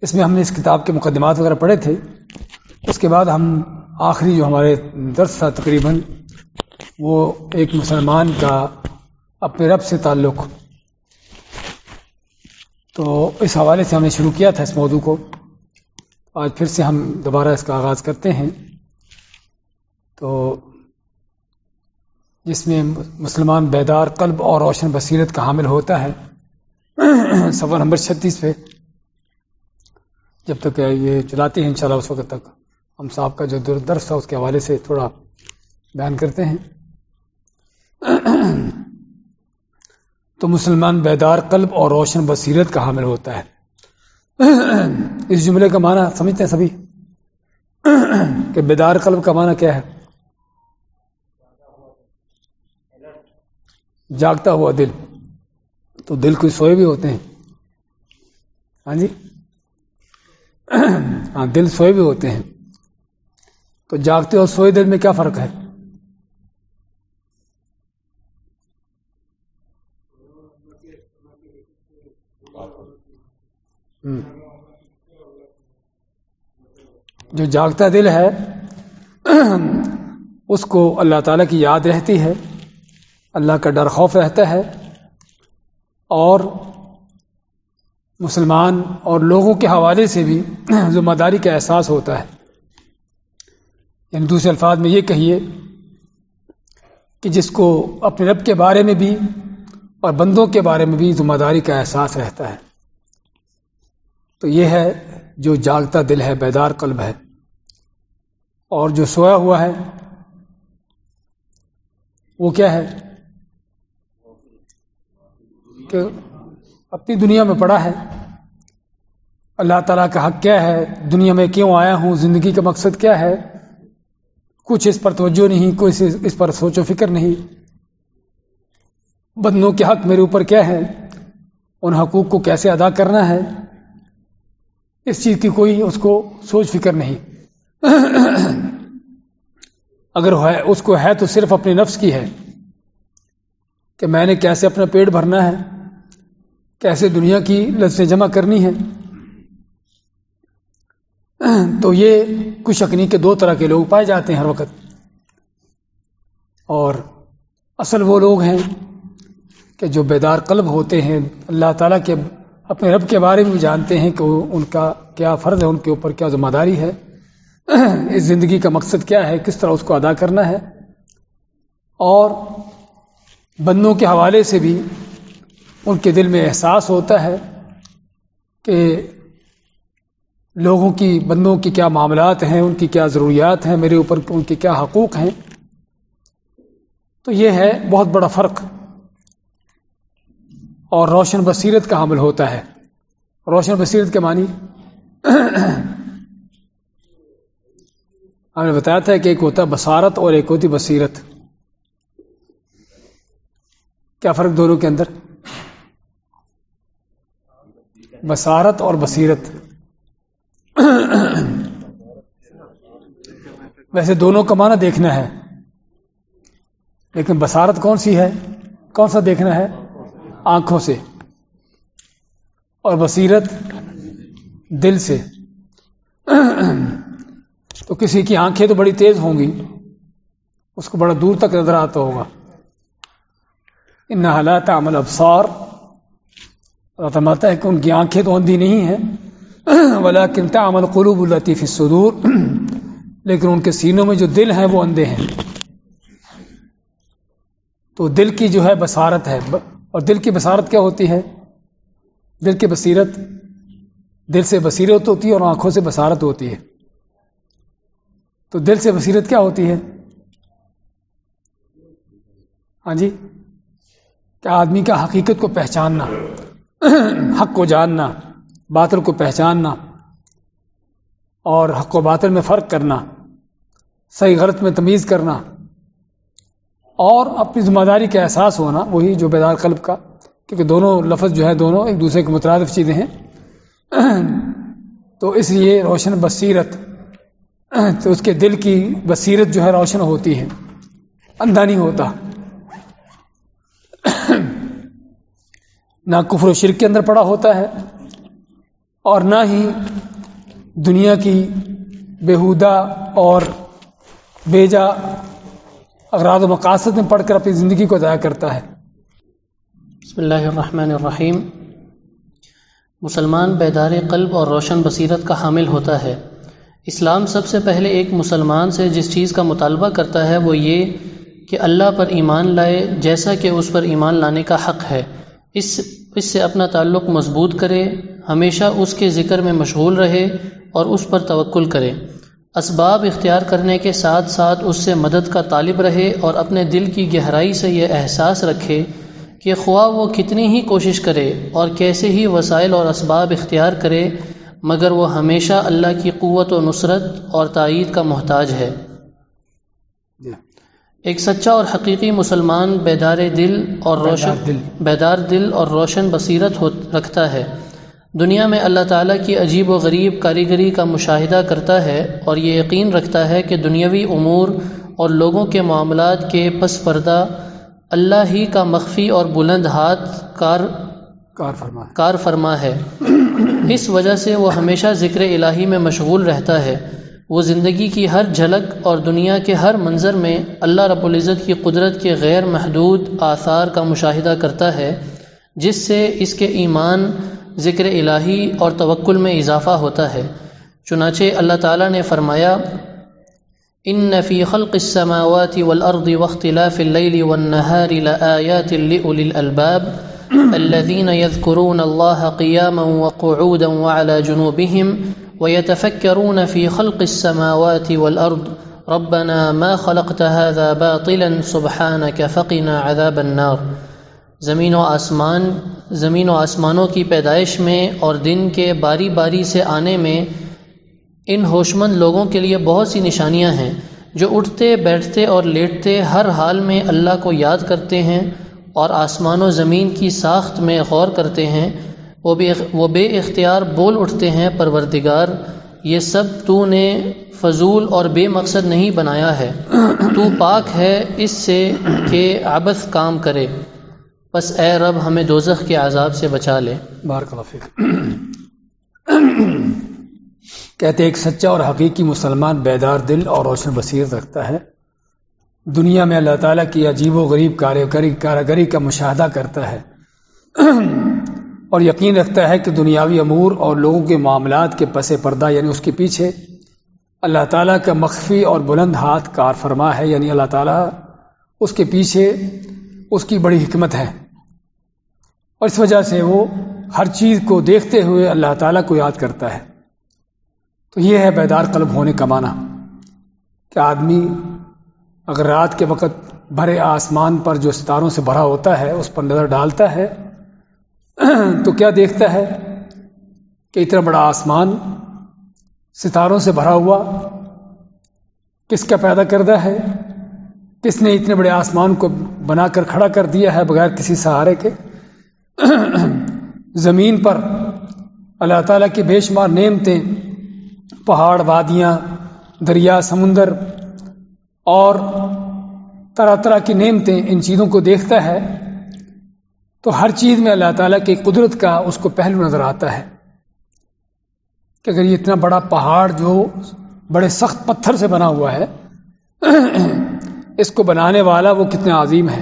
اس میں ہم نے اس کتاب کے مقدمات وغیرہ پڑھے تھے۔ اس کے بعد ہم آخری جو ہمارے درس تھا تقریباً، وہ ایک مسلمان کا اپنے رب سے تعلق۔ تو اس حوالے سے ہم نے شروع کیا تھا اس موضوع کو۔ آج پھر سے ہم دوبارہ اس کا آغاز کرتے ہیں۔ تو جس میں مسلمان بیدار قلب اور روشن بصیرت کا حامل ہوتا ہے۔ سفر نمبر چھتیس پہ جب تک یہ چلاتے ہیں انشاءاللہ اس وقت تک ہم صاحب کا جو درس تھا اس کے حوالے سے تھوڑا بیان کرتے ہیں۔ تو مسلمان بیدار قلب اور روشن بصیرت کا حامل ہوتا ہے۔ اس جملے کا معنی سمجھتے ہیں سبھی؟ کہ بیدار قلب کا معنی کیا ہے؟ جاگتا ہوا دل۔ تو دل کوئی سوئے بھی ہوتے ہیں۔ ہاں جی؟ ہاں دل سوئے بھی ہوتے ہیں۔ تو جاگتے اور سوئے دل میں کیا فرق ہے؟ جو جاگتا دل ہے، اس کو اللہ تعالی کی یاد رہتی ہے۔ اللہ کا ڈر خوف رہتا ہے اور مسلمان اور لوگوں کے حوالے سے بھی ذمہ داری کا احساس ہوتا ہے۔ یعنی دوسرے الفاظ میں یہ کہیے کہ جس کو اپنے رب کے بارے میں بھی اور بندوں کے بارے میں بھی ذمہ داری کا احساس رہتا ہے۔ تو یہ ہے جو جاگتا دل ہے، بیدار قلب ہے۔ اور جو سویا ہوا ہے، وہ کیا ہے؟ کہ اپنی دنیا میں پڑا ہے۔ اللہ تعالیٰ کا حق کیا ہے؟ دنیا میں کیوں آیا ہوں؟ زندگی کا مقصد کیا ہے؟ کچھ اس پر توجہ نہیں کوئی اس پر سوچ و فکر نہیں۔ بندوں کے حق میرے اوپر کیا ہے؟ ان حقوق کو کیسے ادا کرنا ہے؟ اس چیز کی کوئی اس کو سوچ فکر نہیں۔ اگر ہے، اس کو ہے تو صرف اپنے نفس کی ہے کہ میں نے کیسے اپنا پیٹ بھرنا ہے؟ کیسے دنیا کی لذیں جمع کرنی ہے؟ تو یہ کچھ اکنی کے دو طرح کے لوگ پائے جاتے ہیں ہر وقت۔ اور اصل وہ لوگ ہیں کہ جو بیدار قلب ہوتے ہیں، اللہ تعالیٰ کے اپنے رب کے بارے میں جانتے ہیں کہ ان کا کیا فرض ہے، ان کے اوپر کیا ذمہ داری ہے۔ اس زندگی کا مقصد کیا ہے؟ کس طرح اس کو ادا کرنا ہے؟ اور بندوں کے حوالے سے بھی ان کے دل میں احساس ہوتا ہے کہ لوگوں کی بندوں کی کیا معاملات ہیں، ان کی کیا ضروریات ہیں، میرے اوپر ان کے کیا حقوق ہیں۔ تو یہ ہے بہت بڑا فرق اور روشن بصیرت کا حامل ہوتا ہے۔ روشن بصیرت کے معنی ہم نے بتایا تھا کہ ایک ہوتا ہے بصارت اور ایک ہوتی بصیرت۔ کیا فرق دونوں کے اندر؟ بصارت اور بصیرت۔ ویسے دونوں کا معنی دیکھنا ہے۔ لیکن بصارت کون سی ہے؟ کون سا دیکھنا ہے؟ آنکھوں سے۔ اور بصیرت دل سے۔ تو کسی کی آنکھیں تو بڑی تیز ہوں گی۔ اس کو بڑا دور تک نظر آتا ہوگا۔ ان حالات عمل ابسار ہے کہ ان کی آنکھیں تو اندھی نہیں ہیں۔ ولا کنتا عمل قلوب الطیف صدور لیکن ان کے سینوں میں جو دل ہیں وہ اندھے ہیں۔ تو دل کی جو ہے بصارت ہے۔ اور دل کی بصارت کیا ہوتی ہے؟ دل کی بصیرت۔ دل سے بصیرت ہوتی ہے اور آنکھوں سے بصارت ہوتی ہے۔ تو دل سے بصیرت کیا ہوتی ہے؟ ہاں جی؟ کیا آدمی کا حقیقت کو پہچاننا۔ حق کو جاننا، باطل کو پہچاننا اور حق و باطل میں فرق کرنا، صحیح غلط میں تمیز کرنا اور اپنی ذمہ داری کا احساس ہونا، وہی جو بیدار قلب کا، کیونکہ دونوں لفظ جو ہے دونوں ایک دوسرے کے مترادف چیزیں ہیں۔ تو اس لیے روشن بصیرت، تو اس کے دل کی بصیرت جو ہے روشن ہوتی ہے، اندھا نہیں ہوتا۔ نہ کفر و شرک کے اندر پڑا ہوتا ہے اور نہ ہی دنیا کی بےحودہ اور بیجا اغراض و مقاصد میں پڑھ کر اپنی زندگی کو ضائع کرتا ہے۔ بسم اللہ الرحمن الرحیم۔ مسلمان بیدار قلب اور روشن بصیرت کا حامل ہوتا ہے۔ اسلام سب سے پہلے ایک مسلمان سے جس چیز کا مطالبہ کرتا ہے وہ یہ کہ اللہ پر ایمان لائے جیسا کہ اس پر ایمان لانے کا حق ہے۔ اس اس سے اپنا تعلق مضبوط کرے، ہمیشہ اس کے ذکر میں مشغول رہے اور اس پر توکل کرے۔ اسباب اختیار کرنے کے ساتھ ساتھ اس سے مدد کا طالب رہے اور اپنے دل کی گہرائی سے یہ احساس رکھے کہ خواہ وہ کتنی ہی کوشش کرے اور کیسے ہی وسائل اور اسباب اختیار کرے، مگر وہ ہمیشہ اللہ کی قوت و نصرت اور تائید کا محتاج ہے۔ ایک سچا اور حقیقی مسلمان بیدار دل اور روشن بیدار دل اور روشن بصیرت رکھتا ہے۔ دنیا میں اللہ تعالیٰ کی عجیب و غریب کاریگری کا مشاہدہ کرتا ہے اور یہ یقین رکھتا ہے کہ دنیاوی امور اور لوگوں کے معاملات کے پس پردہ اللہ ہی کا مخفی اور بلند ہاتھ کار کار فرما کار فرما ہے۔ اس وجہ سے وہ ہمیشہ ذکر الہی میں مشغول رہتا ہے۔ وہ زندگی کی ہر جھلک اور دنیا کے ہر منظر میں اللہ رب العزت کی قدرت کے غیر محدود آثار کا مشاہدہ کرتا ہے، جس سے اس کے ایمان ذکر الہی اور توکل میں اضافہ ہوتا ہے۔ چنانچہ اللہ تعالیٰ نے فرمایا، ان فی خلق السماوات والارض واختلاف اللیل والنہار لآیات لئولی الالباب الذين يذكرون الله قياما وقعودا وعلى جنوبهم ويتفكرون في خلق السماوات والأرض. ربنا ما خلقت هذا باطلا، سبحانك فقنا عذاب النار. زمین و آسمان، زمین و آسمانوں کی پیدائش میں اور دن کے باری باری سے آنے میں ان ہوشمند لوگوں کے لیے بہت سی نشانیاں ہیں جو اٹھتے، بیٹھتے اور لیٹتے ہر حال میں اللہ کو یاد کرتے ہیں اور آسمان و زمین کی ساخت میں غور کرتے ہیں وہ بھی وہ بے اختیار بول اٹھتے ہیں، پروردگار، یہ سب تو نے فضول اور بے مقصد نہیں بنایا ہے۔ تو پاک ہے اس سے کہ عبث کام کرے۔ بس اے رب، ہمیں دوزخ کے عذاب سے بچا لے۔ بارک کہتے ایک سچا اور حقیقی مسلمان بیدار دل اور روشن بصیر رکھتا ہے۔ دنیا میں اللہ تعالیٰ کی عجیب و غریب کاراگری کا مشاہدہ کرتا ہے۔ اور یقین رکھتا ہے کہ دنیاوی امور اور لوگوں کے معاملات کے پس پردہ یعنی اس کے پیچھے اللہ تعالیٰ کا مخفی اور بلند ہاتھ کار فرما ہے یعنی اللہ تعالیٰ اس کے پیچھے اس کی بڑی حکمت ہے۔ اور اس وجہ سے وہ ہر چیز کو دیکھتے ہوئے اللہ تعالیٰ کو یاد کرتا ہے۔ تو یہ ہے بیدار قلب ہونے کا معنی کہ آدمی اگر رات کے وقت بھرے آسمان پر جو ستاروں سے بھرا ہوتا ہے، اس پر نظر ڈالتا ہے تو کیا دیکھتا ہے کہ اتنا بڑا آسمان ستاروں سے بھرا ہوا کس کا پیدا کردہ ہے؟ کس نے اتنے بڑے آسمان کو بنا کر کھڑا کر دیا ہے بغیر کسی سہارے کے؟ زمین پر اللہ تعالیٰ کی بے شمار نعمتیں، پہاڑ، وادیاں، دریا، سمندر اور طرح طرح کی نعمتیں ان چیزوں کو دیکھتا ہے۔ تو ہر چیز میں اللہ تعالیٰ کی قدرت کا اس کو پہلو نظر آتا ہے کہ اگر یہ اتنا بڑا پہاڑ جو بڑے سخت پتھر سے بنا ہوا ہے، اس کو بنانے والا وہ کتنا عظیم ہے۔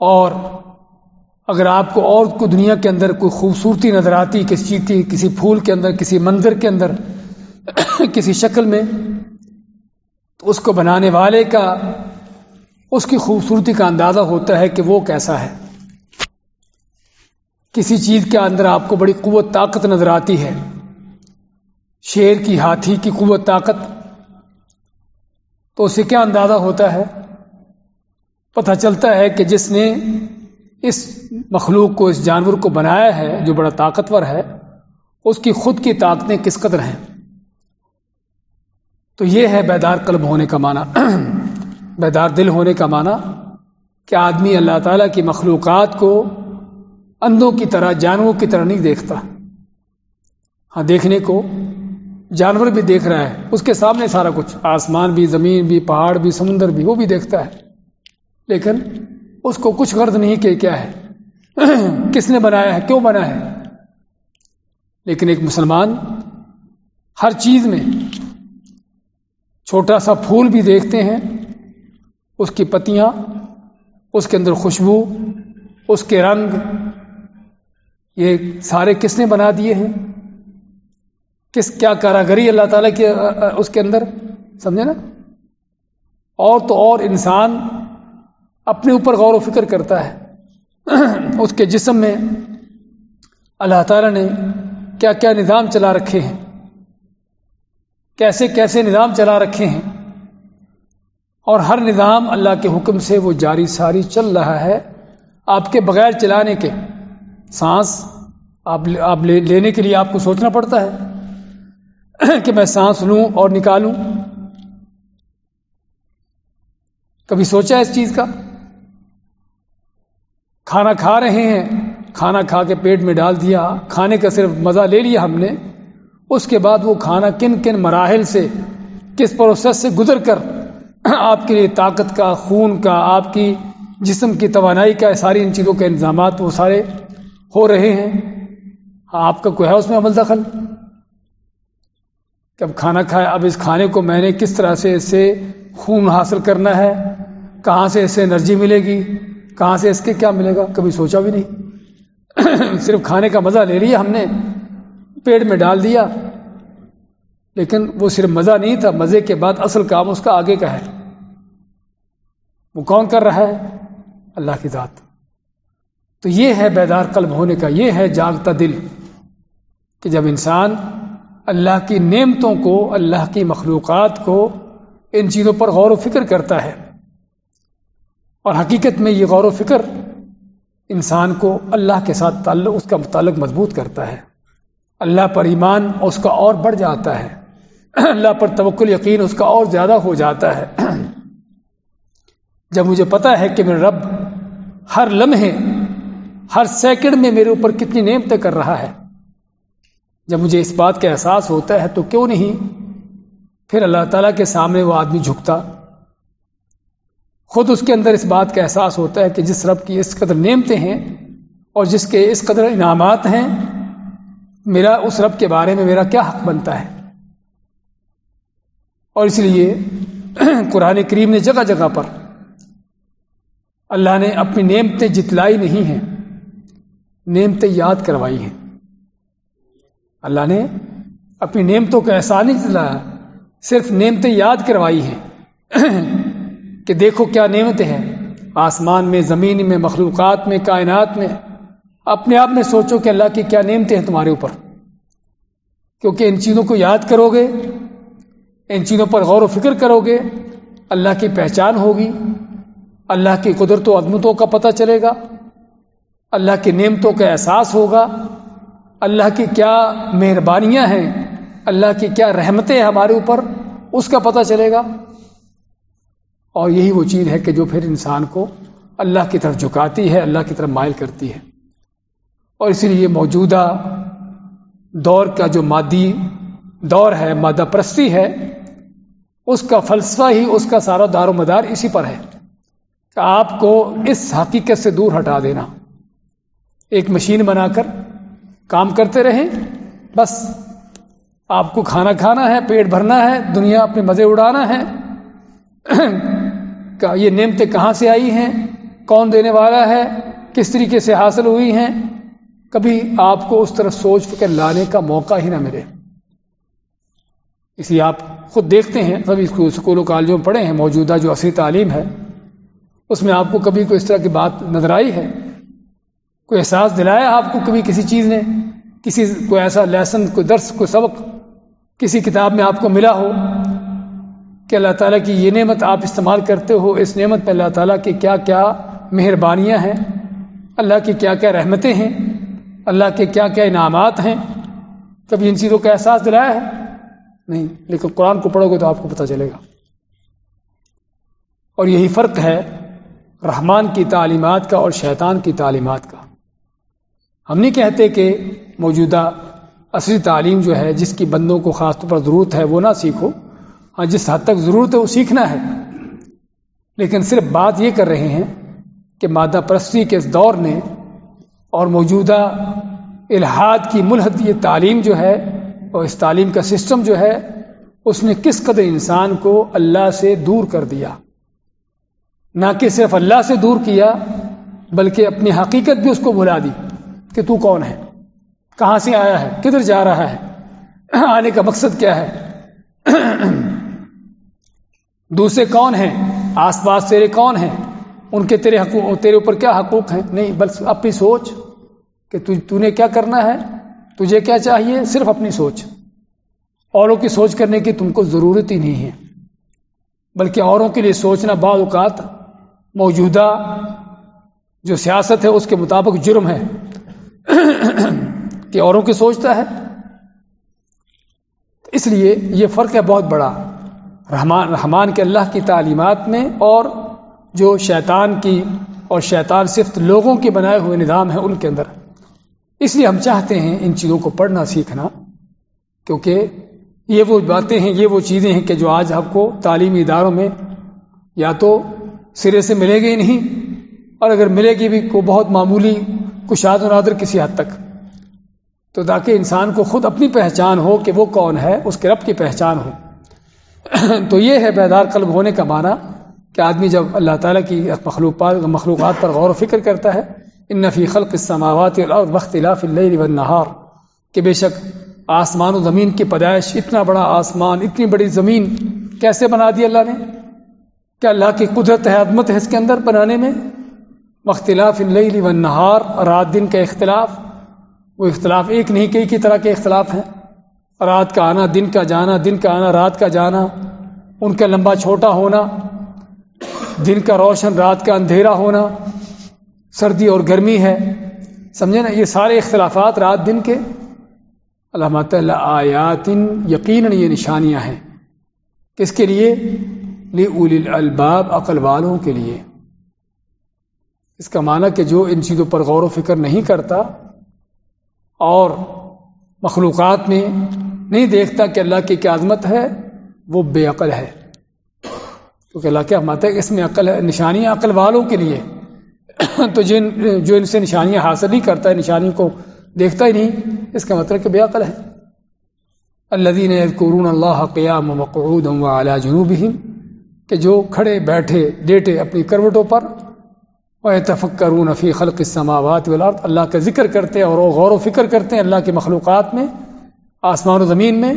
اور اگر آپ کو اور کو دنیا کے اندر کوئی خوبصورتی نظر آتی، کسی چیز کی، کسی پھول کے اندر، کسی منظر کے اندر، کسی شکل میں، تو اس کو بنانے والے کا اس کی خوبصورتی کا اندازہ ہوتا ہے کہ وہ کیسا ہے۔ کسی چیز کے اندر آپ کو بڑی قوت طاقت نظر آتی ہے۔ شیر کی ہاتھی کی قوت طاقت۔ تو اسے کیا اندازہ ہوتا ہے؟ پتہ چلتا ہے کہ جس نے اس مخلوق کو، اس جانور کو بنایا ہے جو بڑا طاقتور ہے، اس کی خود کی طاقتیں کس قدر ہیں؟ تو یہ ہے بیدار قلب ہونے کا معنی۔ بیدار دل ہونے کا معنی کہ آدمی اللہ تعالیٰ کی مخلوقات کو اندھوں کی طرح، جانوروں کی طرح نہیں دیکھتا۔ ہاں دیکھنے کو جانور بھی دیکھ رہا ہے، اس کے سامنے سارا کچھ۔ آسمان بھی، زمین بھی، پہاڑ بھی، سمندر بھی، وہ بھی دیکھتا ہے۔ لیکن اس کو کچھ غرض نہیں کہ کیا ہے۔ کس نے بنایا ہے؟ کیوں بنا ہے؟ لیکن ایک مسلمان ہر چیز میں چھوٹا سا پھول بھی دیکھتے ہیں۔ اس کی پتیاں، اس کے اندر خوشبو، اس کے رنگ، یہ سارے کس نے بنا دیے ہیں؟ کس، کیا کاراگری اللہ تعالیٰ کے اس کے اندر؟ سمجھے نا؟ اور تو اور انسان اپنے اوپر غور و فکر کرتا ہے۔ اس کے جسم میں اللہ تعالیٰ نے کیا کیا نظام چلا رکھے ہیں؟ کیسے کیسے نظام چلا رکھے ہیں؟ اور ہر نظام اللہ کے حکم سے وہ جاری ساری چل رہا ہے۔ آپ کے بغیر چلانے کے سانس آپ آپ لینے کے لیے آپ کو سوچنا پڑتا ہے کہ میں سانس لوں اور نکالوں۔ کبھی سوچا اس چیز کا؟ کھانا کھا رہے ہیں، کھانا کھا کے پیٹ میں ڈال دیا، کھانے کا صرف مزہ لے لیا ہم نے۔ اس کے بعد وہ کھانا کن کن مراحل سے، کس پروسیس سے گزر کر آپ کے لیے طاقت کا، خون کا، آپ کی جسم کی توانائی کا، ساری ان چیزوں کے انتظامات وہ سارے ہو رہے ہیں۔ آپ کا کوئی ہے اس میں عمل دخل؟ کہ اب کھانا کھایا اب اس کھانے کو میں نے کس طرح سے اس سے خون حاصل کرنا ہے؟ کہاں سے اس سے انرجی ملے گی؟ کہاں سے اس کے کیا ملے گا؟ کبھی سوچا بھی نہیں۔ صرف کھانے کا مزہ لے لیا ہم نے پیڑ میں ڈال دیا۔ لیکن وہ صرف مزہ نہیں تھا، مزے کے بعد اصل کام اس کا آگے کا ہے۔ وہ کون کر رہا ہے؟ اللہ کی ذات۔ تو یہ ہے بیدار قلب ہونے کا، یہ ہے جاگتا دل کہ جب انسان اللہ کی نعمتوں کو، اللہ کی مخلوقات کو ان چیزوں پر غور و فکر کرتا ہے اور حقیقت میں یہ غور و فکر انسان کو اللہ کے ساتھ تعلق، اس کا متعلق مضبوط کرتا ہے۔ اللہ پر ایمان اس کا اور بڑھ جاتا ہے۔ اللہ پر توکل، یقین اس کا اور زیادہ ہو جاتا ہے۔ جب مجھے پتا ہے کہ میرا رب ہر لمحے، ہر سیکنڈ میں میرے اوپر کتنی نعمتیں کر رہا ہے۔ جب مجھے اس بات کا احساس ہوتا ہے تو کیوں نہیں؟ پھر اللہ تعالیٰ کے سامنے وہ آدمی جھکتا۔ خود اس کے اندر اس بات کا احساس ہوتا ہے کہ جس رب کی اس قدر نعمتیں ہیں اور جس کے اس قدر انعامات ہیں، میرا اس رب کے بارے میں میرا کیا حق بنتا ہے؟ اور اس لیے قرآن کریم نے جگہ جگہ پر اللہ نے اپنی نعمتیں جتلائی نہیں ہیں، نعمتیں یاد کروائی ہیں۔ اللہ نے اپنی نعمتوں کا احسان نہیں جتلایا، صرف نعمتیں یاد کروائی ہیں۔ کہ دیکھو کیا نعمتیں ہیں۔ آسمان میں، زمین میں، مخلوقات میں، کائنات میں۔ اپنے آپ میں سوچو کہ اللہ کی کیا نعمتیں ہیں تمہارے اوپر۔ کیونکہ ان چیزوں کو یاد کرو گے ان چیزوں پر غور و فکر کرو گے اللہ کی پہچان ہوگی۔ اللہ کی قدرت و عدمتوں کا پتہ چلے گا، اللہ کی نعمتوں کا احساس ہوگا، اللہ کی کیا مہربانیاں ہیں، اللہ کی کیا رحمتیں ہیں ہمارے اوپر، اس کا پتہ چلے گا۔ اور یہی وہ چیز ہے کہ جو پھر انسان کو اللہ کی طرف جھکاتی ہے، اللہ کی طرف مائل کرتی ہے۔ اور اسی لیے موجودہ دور کا جو مادی دور ہے، مادہ پرستی ہے، اس کا فلسفہ ہی، اس کا سارا دار و مدار اسی پر ہے۔ کہ آپ کو اس حقیقت سے دور ہٹا دینا۔ ایک مشین بنا کر کام کرتے رہیں، بس آپ کو کھانا کھانا ہے، پیٹ بھرنا ہے، دنیا اپنے مزے اڑانا ہے۔ یہ نعمتیں کہاں سے آئی ہیں؟ کون دینے والا ہے؟ کس طریقے سے حاصل ہوئی ہیں؟ کبھی آپ کو اس طرح سوچ کر لانے کا موقع ہی نہ ملے۔ اسی آپ خود دیکھتے ہیں، سبھی اسکولوں کالجوں میں پڑھے ہیں، موجودہ جو عصری تعلیم ہے۔ اس میں آپ کو کبھی کوئی اس طرح کی بات نظر آئی ہے؟ کوئی احساس دلایا آپ کو کبھی کسی چیز نے؟ کسی کوئی ایسا لیسن، کوئی درس، کوئی سبق، کسی کتاب میں آپ کو ملا ہو کہ اللہ تعالیٰ کی یہ نعمت آپ استعمال کرتے ہو؟ اس نعمت پہ اللہ تعالیٰ کی کیا کیا مہربانیاں ہیں؟ اللہ کی کیا کیا رحمتیں ہیں؟ اللہ کے کیا کیا انعامات ہیں؟ کبھی ان چیزوں کا احساس دلایا ہے؟ نہیں، لیکن قرآن کو پڑھو گے تو آپ کو پتہ چلے گا۔ اور یہی فرق ہے رحمان کی تعلیمات کا اور شیطان کی تعلیمات کا۔ ہم نہیں کہتے کہ موجودہ اصلی تعلیم جو ہے، جس کی بندوں کو خاص طور پر ضرورت ہے، وہ نہ سیکھو۔ ہاں جس حد تک ضرورت ہے، وہ سیکھنا ہے۔ لیکن صرف بات یہ کر رہے ہیں کہ مادہ پرستی کے اس دور نے اور موجودہ الحاد کی ملحد یہ تعلیم جو ہے اور اس تعلیم کا سسٹم جو ہے، اس نے کس قدر انسان کو اللہ سے دور کر دیا۔ نہ کہ صرف اللہ سے دور کیا، بلکہ اپنی حقیقت بھی اس کو بھلا دی کہ تو کون ہے؟ کہاں سے آیا ہے؟ کدھر جا رہا ہے؟ آنے کا مقصد کیا ہے؟ دوسرے کون ہیں؟ آس پاس تیرے کون ہیں؟ ان کے تیرے حقوق تیرے اوپر کیا حقوق ہیں؟ نہیں، بس اپنی سوچ کہ تو نے کیا کرنا ہے؟ تجھے کیا چاہیے؟ صرف اپنی سوچ۔ اوروں کی سوچ کرنے کی تم کو ضرورت ہی نہیں ہے، بلکہ اوروں کے لیے سوچنا بعض اوقات موجودہ جو سیاست ہے، اس کے مطابق جرم ہے کہ اوروں کی سوچتا ہے۔ اس لیے یہ فرق ہے بہت بڑا۔ رحمان رحمان کے اللہ کی تعلیمات میں اور جو شیطان کی اور شیطان صرف لوگوں کے بنائے ہوئے نظام ہیں، ان کے اندر۔ اس لیے ہم چاہتے ہیں ان چیزوں کو پڑھنا، سیکھنا، کیونکہ یہ وہ باتیں ہیں، یہ وہ چیزیں ہیں کہ جو آج آپ کو تعلیمی اداروں میں یا تو سرے سے ملے گی نہیں، اور اگر ملے گی بھی کو بہت معمولی کشاد و نادر کسی حد تک۔ تو تاکہ انسان کو خود اپنی پہچان ہو کہ وہ کون ہے، اس کے رب کی پہچان ہو۔ تو یہ ہے بیدار قلب ہونے کا معنی کہ آدمی جب اللہ تعالیٰ کی مخلوقات مخلوقات پر غور و فکر کرتا ہے، ان نفی خلق السماوات والارض واختلاف اللیل والنہار کہ بے شک آسمان و زمین کی پیدائش، اتنا بڑا آسمان، اتنی بڑی زمین کیسے بنا دی اللہ نے؟ کیا اللہ کی قدرت ہے عظمت ہے اس کے اندر بنانے میں۔ مختلاف اللیل والنہار رات دن کا اختلاف۔ وہ اختلاف ایک نہیں، کئی کی طرح کے اختلاف ہیں۔ رات کا آنا، دن کا جانا، دن کا آنا، رات کا جانا۔ ان کا لمبا چھوٹا ہونا۔ دن کا روشن، رات کا اندھیرا ہونا۔ سردی اور گرمی ہے۔ سمجھے نا؟ یہ سارے اختلافات رات دن کے۔ علامات اللہ آیاتن یقیناً یہ نشانیاں ہیں۔ کس کے لیے اول الباب عقل والوں کے لیے۔ اس کا معنی کہ جو ان چیزوں پر غور و فکر نہیں کرتا اور مخلوقات میں نہیں دیکھتا کہ اللہ کی کیا عظمت ہے، وہ بے عقل ہے۔ کیونکہ اللہ کیا ماتا ہے، اس میں عقل ہے، نشانیاں عقل والوں کے لیے۔ تو جن، جو ان سے نشانیاں حاصل نہیں کرتا ہے نشانیوں کو دیکھتا ہی نہیں، اس کا مطلب کہ بے عقل ہے۔ الدین قرون اللہ قیام مقعود اعلیٰ جنوب کہ جو کھڑے بیٹھے ڈیٹے اپنی کروٹوں پر وہ تفکرون فی خلق السماوات والارض اللہ کا ذکر کرتے اور وہ غور و فکر کرتے ہیں اللہ کے مخلوقات میں، آسمان و زمین میں،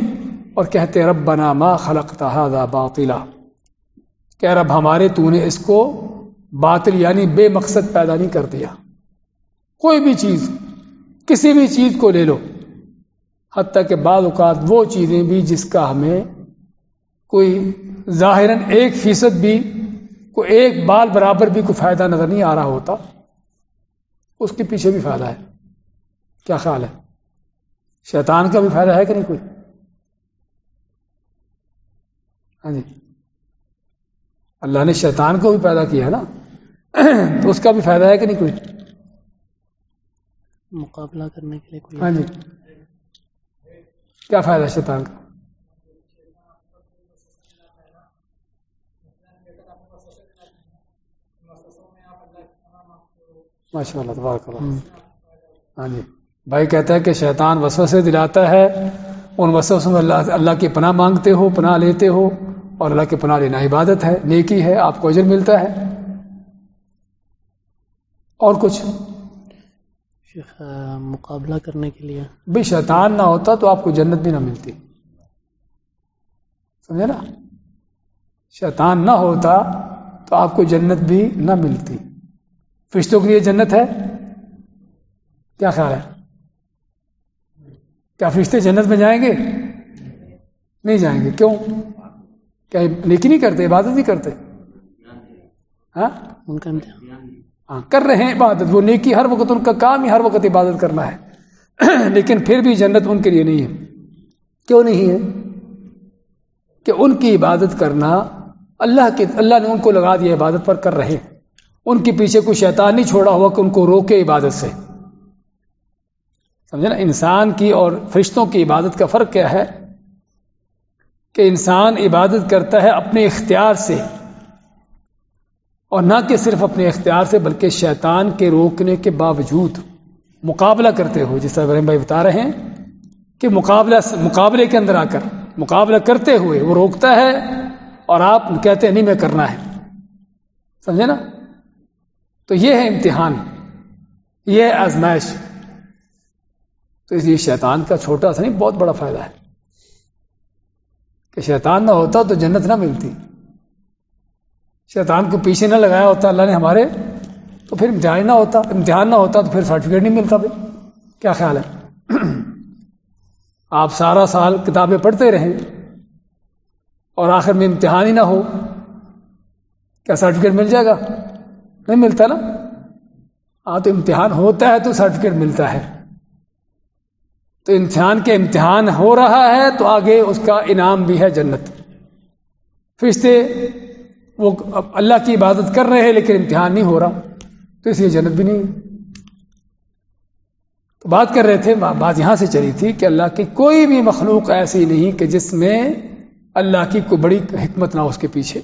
اور کہتے ربنا ما خلقت هذا باطلا۔ کہ رب، ہمارے تو نے اس کو باطل یعنی بے مقصد پیدا نہیں کر دیا۔ کوئی بھی چیز، کسی بھی چیز کو لے لو۔ حتیٰ کہ بعض اوقات وہ چیزیں بھی جس کا ہمیں کوئی ظاہراً ایک فیصد بھی کوئی ایک بال برابر بھی کوئی فائدہ نظر نہیں آ رہا ہوتا اس کے پیچھے بھی فائدہ ہے۔ کیا خیال ہے؟ شیطان کا بھی فائدہ ہے کہ نہیں کوئی؟ ہاں جی۔ اللہ نے شیطان کو بھی پیدا کیا ہے نا؟ تو اس کا بھی فائدہ ہے کہ نہیں کوئی؟ مقابلہ کرنے کے لیے ہاں جی۔ کیا فائدہ شیطان کا؟ ماشاء اللہ تبارک اللہ۔ ہاں جی۔ بھائی کہتا ہے کہ شیطان وسو سے دلاتا ہے ان وسو سے اللہ اللہ کی پناہ مانگتے ہو پناہ لیتے ہو اور اللہ کی پناہ لینا عبادت ہے نیکی ہے آپ کو اجر ملتا ہے۔ اور کچھ؟ مقابلہ کرنے کے لیے۔ بھائی شیطان نہ ہوتا تو آپ کو جنت بھی نہ ملتی۔ سمجھے نا؟ شیطان نہ ہوتا تو آپ کو جنت بھی نہ ملتی۔ فرشتوں کے لیے جنت ہے؟ کیا خیال ہے؟ کیا فرشتے جنت میں جائیں گے؟ نہیں جائیں گے کیوں؟ کیا نیکی نہیں کرتے عبادت نہیں کرتے؟ ہاں؟ ان کا امتحان ہاں کر رہے ہیں عبادت وہ نیکی ہر وقت ان کا کام ہی ہر وقت عبادت کرنا ہے۔ لیکن پھر بھی جنت ان کے لیے نہیں ہے۔ کیوں نہیں ہے؟ کہ ان کی عبادت کرنا اللہ کے اللہ نے ان کو لگا دیا عبادت پر کر رہے ان کے پیچھے کوئی شیطان نہیں چھوڑا ہوا کہ ان کو روکے عبادت سے۔ سمجھے نا؟ انسان کی اور فرشتوں کی عبادت کا فرق کیا ہے؟ کہ انسان عبادت کرتا ہے اپنے اختیار سے۔ اور نہ کہ صرف اپنے اختیار سے، بلکہ شیطان کے روکنے کے باوجود مقابلہ کرتے ہوئے۔ جس طرح ابراہیم بھائی بتا رہے ہیں کہ مقابلہ مقابلے کے اندر آ کر، مقابلہ کرتے ہوئے وہ روکتا ہے اور آپ کہتے ہیں، نہیں، میں کرنا ہے۔ سمجھے نا؟ تو یہ ہے امتحان، یہ ہے آزمائش۔ تو اس لیے شیطان کا چھوٹا سا نہیں، بہت بڑا فائدہ ہے۔ کہ شیطان نہ ہوتا تو جنت نہ ملتی۔ شیطان کو پیچھے نہ لگایا ہوتا، اللہ نے ہمارے تو پھر امتحان نہ ہوتا، امتحان نہ ہوتا تو پھر سرٹیفکیٹ نہیں ملتا بھائی۔ کیا خیال ہے؟ آپ سارا سال کتابیں پڑھتے رہیں اور آخر میں امتحان ہی نہ ہو، کیا سرٹیفکیٹ مل جائے گا؟ نہیں ملتا نا؟ ہاں تو امتحان ہوتا ہے تو سرٹیفکیٹ ملتا ہے۔ تو انسان کے امتحان ہو رہا ہے تو آگے اس کا انعام بھی ہے جنت۔ فرشتے وہ اللہ کی عبادت کر رہے ہیں لیکن امتحان نہیں ہو رہا۔ تو اس لیے جنت بھی نہیں۔ تو بات کر رہے تھے، بات یہاں سے چلی تھی کہ اللہ کی کوئی بھی مخلوق ایسی نہیں کہ جس میں اللہ کی کوئی بڑی حکمت نہ ہو اس کے پیچھے۔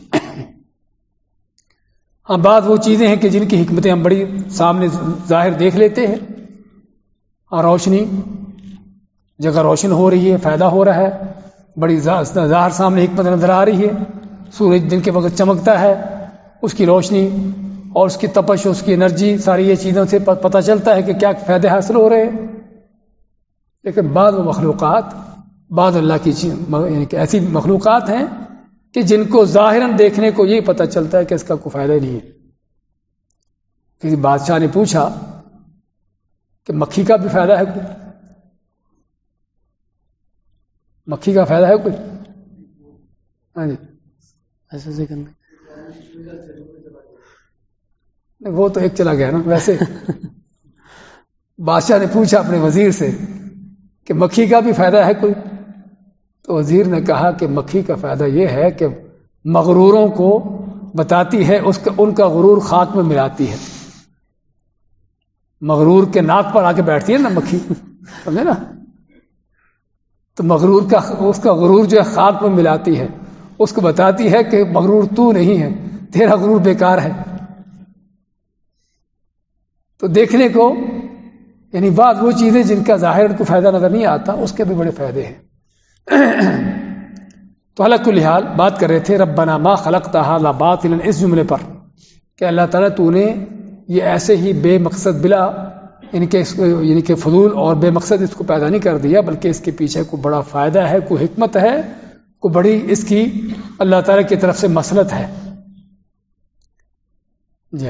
ہاں بات وہ چیزیں ہیں کہ جن کی حکمتیں ہم بڑی سامنے ظاہر دیکھ لیتے ہیں۔ اور روشنی، جگہ روشن ہو رہی ہے فائدہ ہو رہا ہے۔ بڑی ظاہر سامنے حکمت نظر آ رہی ہے۔ سورج دن کے وقت چمکتا ہے، اس کی روشنی اور اس کی تپش، اس کی انرجی، ساری یہ چیزوں سے پتہ چلتا ہے کہ کیا فائدے حاصل ہو رہے ہیں۔ لیکن بعض مخلوقات، بعض اللہ کی چیز یعنی کہ ایسی مخلوقات ہیں کہ جن کو ظاہر دیکھنے کو یہی پتہ چلتا ہے کہ اس کا کوئی فائدہ نہیں ہے۔ کسی بادشاہ نے پوچھا کہ مکھی کا بھی فائدہ ہے کوئی؟ مکھی کا فائدہ ہے کوئی؟ ہاں جی۔ ایسے وہ تو ایک چلا گیا نا ویسے۔ بادشاہ نے پوچھا اپنے وزیر سے کہ مکھی کا بھی فائدہ ہے کوئی؟ تو وزیر نے کہا کہ مکھی کا فائدہ یہ ہے کہ مغروروں کو بتاتی ہے، اس کا ان کا غرور خاک میں ملاتی ہے۔ مغرور کے ناک پر آ کے بیٹھتی ہے نا مکھی، سمجھے نا؟ تو مغرور کا اس کا غرور جو ہے خاک میں ملاتی ہے۔ اس کو بتاتی ہے کہ مغرور تو نہیں ہے، تیرا غرور بیکار ہے۔ تو دیکھنے کو یعنی بعض وہ چیزیں جن کا ظاہر کو فائدہ نظر نہیں آتا، اس کے بھی بڑے فائدے ہیں۔ تو حلق لحال بات کر رہے تھے، ربنا ما خلق تحال بات اس جملے پر کہ اللہ تعالیٰ تو نے یہ ایسے ہی بے مقصد بلا یعنی کہ اس یعنی کہ فضول اور بے مقصد اس کو پیدا نہیں کر دیا، بلکہ اس کے پیچھے کوئی بڑا فائدہ ہے، کوئی حکمت ہے، کوئی بڑی اس کی اللہ تعالیٰ کی طرف سے مسلط ہے۔ جی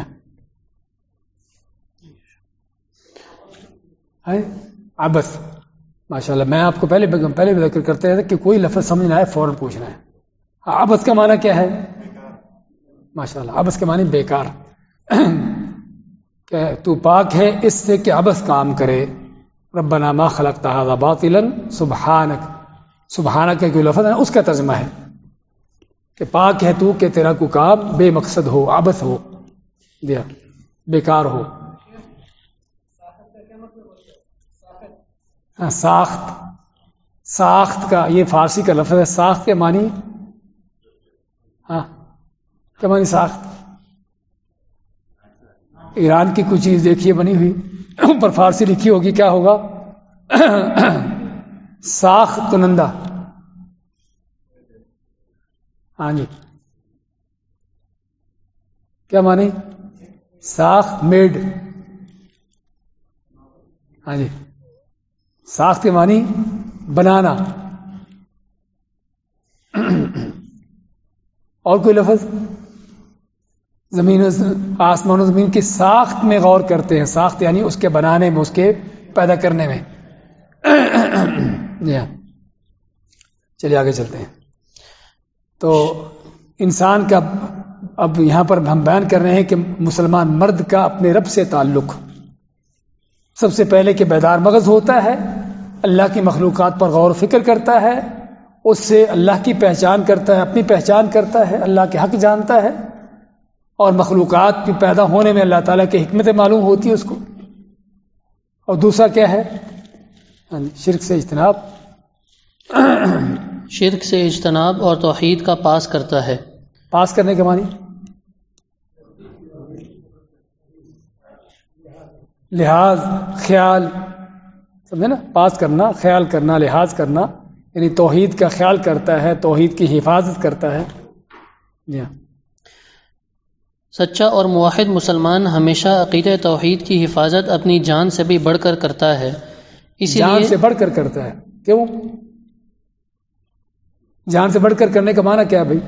ہاں۔ ابس ماشاء اللہ میں آپ کو پہلے پہلے بھی ذکر کرتے رہتے کہ کوئی لفظ سمجھنا ہے فوراً پوچھنا ہے۔ ابس کا معنی کیا ہے؟ ماشاء اللہ ابس کے معنی بیکار۔ کہ تو پاک ہے اس سے کہ ابس کام کرے۔ ربنا ما خلق تحاظ باطلا سبحانک۔ سبحانک کا کوئی لفظ ہے، اس کا ترجمہ ہے۔ کہ پاک ہے تو کہ تیرا کو کام بے مقصد ہو ابس ہو۔ دیا، بیکار ہو۔ ہاں، ساخت. ساخت کا، یہ فارسی کا لفظ ہے. ساخت کے معنی؟ ہاں کیا معنی ساخت؟ ایران کی کچھ چیز دیکھیے، بنی ہوئی. اوپر فارسی لکھی ہوگی، کیا ہوگا؟ ساخ کنندہ. ہاں جی. کیا مانی ساخ میڈ. ہاں جی. ساخت کے معنی بنانا۔ اور کوئی لفظ زمین آسمان و زمین کی ساخت میں غور کرتے ہیں، ساخت یعنی اس کے بنانے میں، اس کے پیدا کرنے میں۔ جی ہاں۔ چلیے، آگے چلتے ہیں۔ تو انسان کا اب یہاں پر ہم بیان کر رہے ہیں کہ مسلمان مرد کا اپنے رب سے تعلق۔ سب سے پہلے کہ بیدار مغز ہوتا ہے اللہ کی مخلوقات پر غور و فکر کرتا ہے اس سے اللہ کی پہچان کرتا ہے اپنی پہچان کرتا ہے اللہ کے حق جانتا ہے اور مخلوقات کی پیدا ہونے میں اللہ تعالیٰ کی حکمت معلوم ہوتی ہے اس کو۔ اور دوسرا کیا ہے؟ ہاں جی، شرک سے اجتناب۔ شرک سے اجتناب اور توحید کا پاس کرتا ہے۔ پاس کرنے کے معنی؟ لحاظ خیال سمجھے نا؟ پاس کرنا خیال کرنا لحاظ کرنا یعنی توحید کا خیال کرتا ہے توحید کی حفاظت کرتا ہے۔ جی ہاں۔ سچا اور موحد مسلمان ہمیشہ عقید توحید کی حفاظت اپنی جان سے بھی بڑھ کر کرتا ہے۔ اسی جان سے بڑھ کر کرتا ہے۔ کیوں؟ جان سے بڑھ کر کرنے کا معنی کیا ہے بھائی؟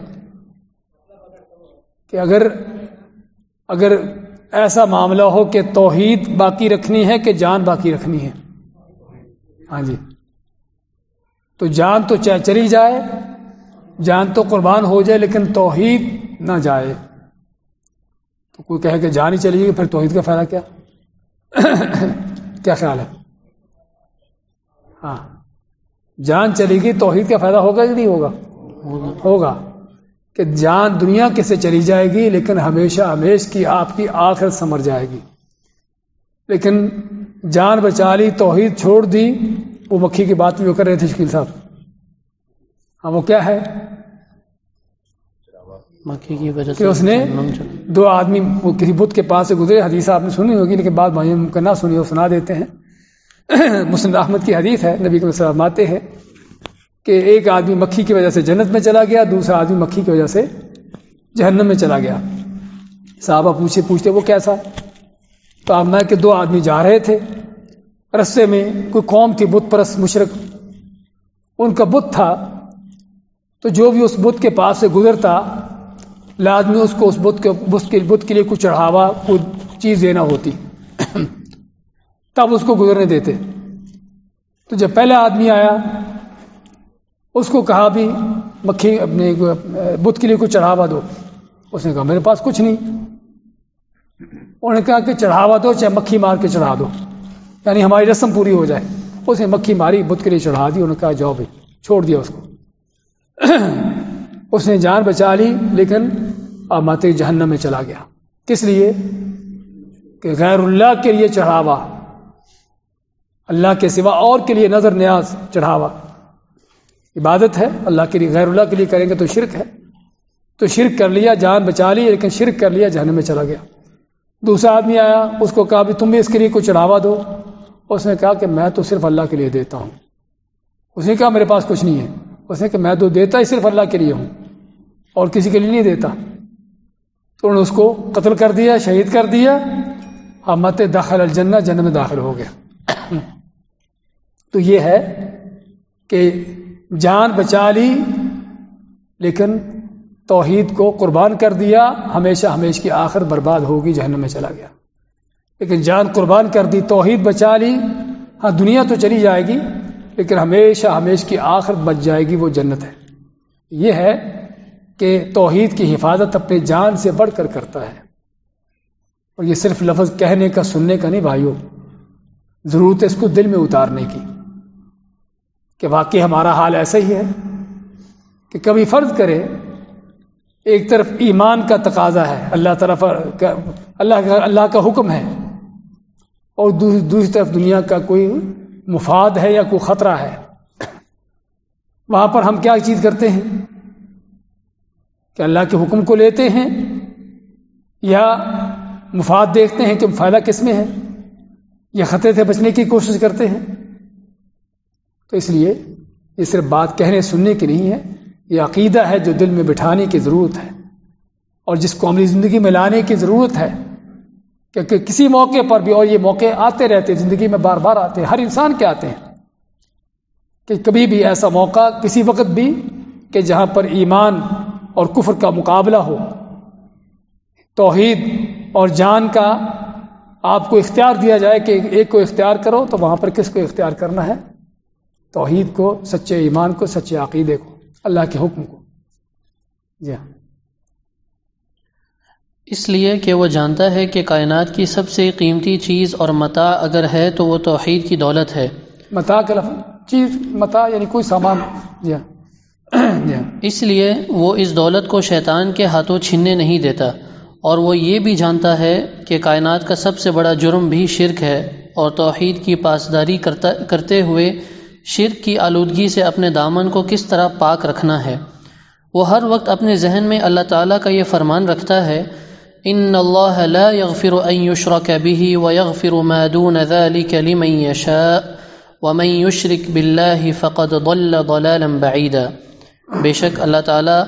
کہ اگر اگر ایسا معاملہ ہو کہ توحید باقی رکھنی ہے کہ جان باقی رکھنی ہے؟ ہاں جی۔ تو جان تو چاہے چلی جائے، جان تو قربان ہو جائے، لیکن توحید نہ جائے۔ تو کوئی کہے کہ جان ہی چلی گئی، پھر توحید کا فائدہ کیا؟ کیا خیال ہے؟ ہاں۔ جان چلی گئی، توحید کا فائدہ ہوگا کہ نہیں ہوگا؟ ہوگا۔ کہ جان دنیا کیسے چلی جائے گی لیکن ہمیشہ ہمیش کی آپ کی آخر سمر جائے گی۔ لیکن جان بچا لی توحید چھوڑ دی وہ مکھی کی بات بھی وہ کر رہے تھے شکیل صاحب۔ ہاں وہ کیا ہے؟ مکھی کی وجہ سے اس نے دو آدمی وہ کسی بدھ کے پاس سے گزرے حدیث آپ نے سنی ہوگی لیکن بعد بھائیوں کا نہ سنی وہ سنا دیتے ہیں۔ مسلم احمد کی حدیث ہے نبی کے مسلم آتے ہیں۔ کہ ایک آدمی مکھی کی وجہ سے جنت میں چلا گیا، دوسرا آدمی مکھی کی وجہ سے جہنم میں چلا گیا۔ صحابہ پوچھے پوچھتے وہ کیسا؟ تو آپ میں کہ دو آدمی جا رہے تھے۔ رستے میں کوئی قوم تھی، بت پرست مشرق۔ ان کا بت تھا۔ تو جو بھی اس بت کے پاس سے گزرتا لازمی اس کو اس بت کے بت کے لیے کچھ چڑھاوا، کوئی چیز دینا ہوتی۔ تب اس کو گزرنے دیتے۔ تو جب پہلا آدمی آیا اس کو کہا بھی، مکھی اپنے بت کے لیے کچھ چڑھاوا دو۔ اس نے کہا، میرے پاس کچھ نہیں۔ انہوں نے کہا کہ چڑھاوا دو، چاہے مکھی مار کے چڑھا دو۔ یعنی ہماری رسم پوری ہو جائے۔ اس نے مکھی ماری، بت کے لیے چڑھا دی، انہوں نے کہا، جاؤ بھائی، چھوڑ دیا اس کو۔ اس نے جان بچا لی، لیکن اب ماتے جہنم میں چلا گیا۔ کس لیے؟ کہ غیر اللہ کے لیے چڑھاوا۔ اللہ کے سوا اور کے لیے نظر نیاز چڑھاوا۔ عبادت ہے، اللہ کے لیے، غیر اللہ کے لیے کریں گے تو شرک ہے۔ تو شرک کر لیا، جان بچا لی، لیکن شرک کر لیا، جہنم میں چلا گیا۔ دوسرا آدمی آیا، اس کو کہا بھی تم بھی اس کے لیے کچھ چڑھاوا دو۔ اس نے کہا کہ میں تو صرف اللہ کے لیے دیتا ہوں۔ اس نے کہا، میرے پاس کچھ نہیں ہے۔ اس نے کہا، میں تو دیتا ہی صرف اللہ کے لیے ہوں۔ اور کسی کے لیے نہیں دیتا۔ تو انہوں نے اس کو قتل کر دیا، شہید کر دیا۔ مت داخل الجنہ جنم میں داخل ہو گیا۔ تو یہ ہے کہ جان بچا لی، لیکن توحید کو قربان کر دیا، ہمیشہ ہمیش کی آخر برباد ہوگی، جہنم میں چلا گیا۔ لیکن جان قربان کر دی، توحید بچا لی ہاں دنیا تو چلی جائے گی، لیکن ہمیشہ ہمیش کی آخر بچ جائے گی، وہ جنت ہے۔ یہ ہے کہ توحید کی حفاظت اپنے جان سے بڑھ کر کرتا ہے۔ اور یہ صرف لفظ کہنے کا، سننے کا نہیں بھائیو، ضرورت ہے اس کو دل میں اتارنے کی۔ کہ واقعی ہمارا حال ایسا ہی ہے کہ کبھی فرض کرے ایک طرف ایمان کا تقاضا ہے، اللہ طرف اللہ کا اللہ کا حکم ہے، اور دوسری طرف دنیا کا کوئی مفاد ہے یا کوئی خطرہ ہے، وہاں پر ہم کیا چیز کرتے ہیں؟ کہ اللہ کے حکم کو لیتے ہیں یا مفاد دیکھتے ہیں کہ فائدہ کس میں ہے، یا خطرے سے بچنے کی کوشش کرتے ہیں؟ تو اس لیے یہ صرف بات کہنے سننے کی نہیں ہے، یہ عقیدہ ہے جو دل میں بٹھانے کی ضرورت ہے۔ اور جس کو عملی زندگی میں لانے کی ضرورت ہے کہ کسی موقع پر بھی اور یہ موقع آتے رہتے، زندگی میں بار بار آتے ہیں ہر انسان کے آتے ہیں۔ کہ کبھی بھی ایسا موقع کسی وقت بھی کہ جہاں پر ایمان اور کفر کا مقابلہ ہو۔ توحید اور جان کا آپ کو اختیار دیا جائے کہ ایک کو اختیار کرو تو وہاں پر کس کو اختیار کرنا ہے؟ توحید کو سچے ایمان کو سچے عقیدے کو اللہ کے حکم کو۔ جی ہاں۔ اس لیے کہ وہ جانتا ہے کہ کائنات کی سب سے قیمتی چیز اور متا اگر ہے تو وہ توحید کی دولت ہے۔ متا کا لفظ چیز متا یعنی کوئی سامان۔ جی ہاں۔ جی ہاں۔ اس لیے وہ اس دولت کو شیطان کے ہاتھوں چھیننے نہیں دیتا۔ اور وہ یہ بھی جانتا ہے کہ کائنات کا سب سے بڑا جرم بھی شرک ہے اور توحید کی پاسداری کرتا کرتے ہوئے شرک کی آلودگی سے اپنے دامن کو کس طرح پاک رکھنا ہے۔ وہ ہر وقت اپنے ذہن میں اللہ تعالیٰ کا یہ فرمان رکھتا ہے ان اللہ لا يغفر ان يشرك به ويغفر ما دون ذلك لمن يشاء ومن يشرك بالله فقد ضل ضلالا بعيدا۔ بے شک اللہ تعالی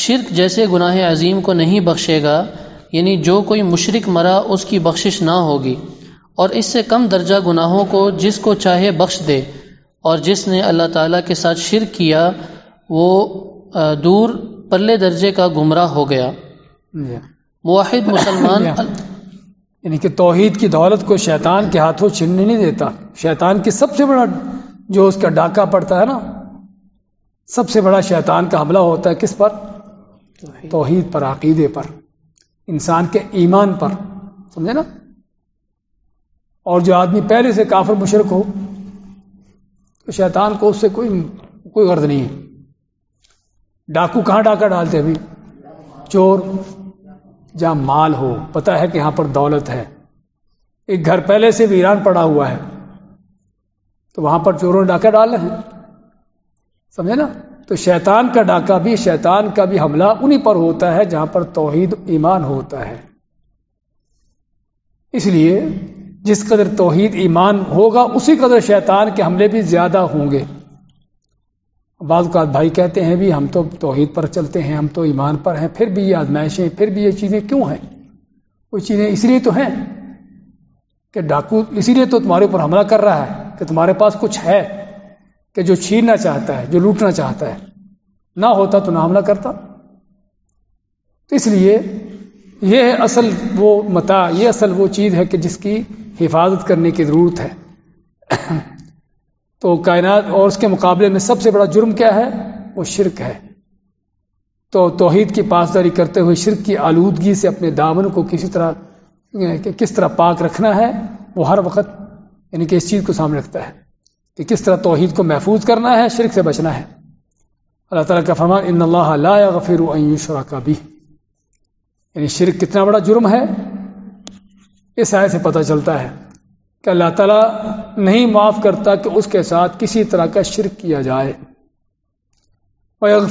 شرک جیسے گناہ عظیم کو نہیں بخشے گا یعنی جو کوئی مشرک مرا اس کی بخشش نہ ہوگی، اور اس سے کم درجہ گناہوں کو جس کو چاہے بخش دے۔ اور جس نے اللہ تعالیٰ کے ساتھ شرک کیا وہ دور پلے درجے کا گمراہ ہو گیا۔ موحد مسلمان یعنی کہ توحید کی دولت کو شیطان کے ہاتھوں چھننے نہیں دیتا۔ شیطان کی سب سے بڑا جو اس کا ڈاکہ پڑتا ہے نا سب سے بڑا شیطان کا حملہ ہوتا ہے کس پر؟ توحید۔ پر عقیدے پر انسان کے ایمان پر۔ سمجھے نا؟ اور جو آدمی پہلے سے کافر مشرق ہو تو شیطان کو اس سے کوئی کوئی غرض نہیں ہے۔ ڈاکو کہاں ڈاکہ ڈالتے ابھی؟ چور۔ جہاں مال ہو پتا ہے کہ یہاں پر دولت ہے۔ ایک گھر پہلے سے ویران پڑا ہوا ہے۔ تو وہاں پر چوروں ڈاکہ ڈال رہے ہیں۔ سمجھے نا؟ تو شیطان کا ڈاکہ بھی، شیطان کا بھی حملہ انہی پر ہوتا ہے جہاں پر توحید ایمان ہوتا ہے۔ اس لیے جس قدر توحید ایمان ہوگا، اسی قدر شیطان کے حملے بھی زیادہ ہوں گے۔ بعض اوقات بھائی کہتے ہیں بھی، ہم تو توحید پر چلتے ہیں، ہم تو ایمان پر ہیں، پھر بھی یہ آزمائشیں، پھر بھی یہ چیزیں کیوں ہیں؟ وہ چیزیں اس لیے تو ہیں کہ ڈاکو اسی لیے تو تمہارے اوپر حملہ کر رہا ہے کہ تمہارے پاس کچھ ہے کہ جو چھیننا چاہتا ہے، جو لوٹنا چاہتا ہے۔ نہ ہوتا تو نہ حملہ کرتا۔ تو اس لیے یہ اصل وہ متا یہ اصل وہ چیز ہے کہ جس کی حفاظت کرنے کی ضرورت ہے۔ تو کائنات اور اس کے مقابلے میں سب سے بڑا جرم کیا ہے؟ وہ شرک ہے۔ تو توحید کی پاسداری کرتے ہوئے شرک کی آلودگی سے اپنے دامن کو کسی طرح کس طرح پاک رکھنا ہے، وہ ہر وقت یعنی کہ اس چیز کو سامنے رکھتا ہے کہ کس طرح توحید کو محفوظ کرنا ہے، شرک سے بچنا ہے۔ اللہ تعالیٰ کا فرمان، ان اللہ لا غفیر کا بھی یعنی شرک کتنا بڑا جرم ہے اس آئے سے پتہ چلتا ہے کہ اللہ تعالیٰ نہیں معاف کرتا کہ اس کے ساتھ کسی طرح کا شرک کیا جائے۔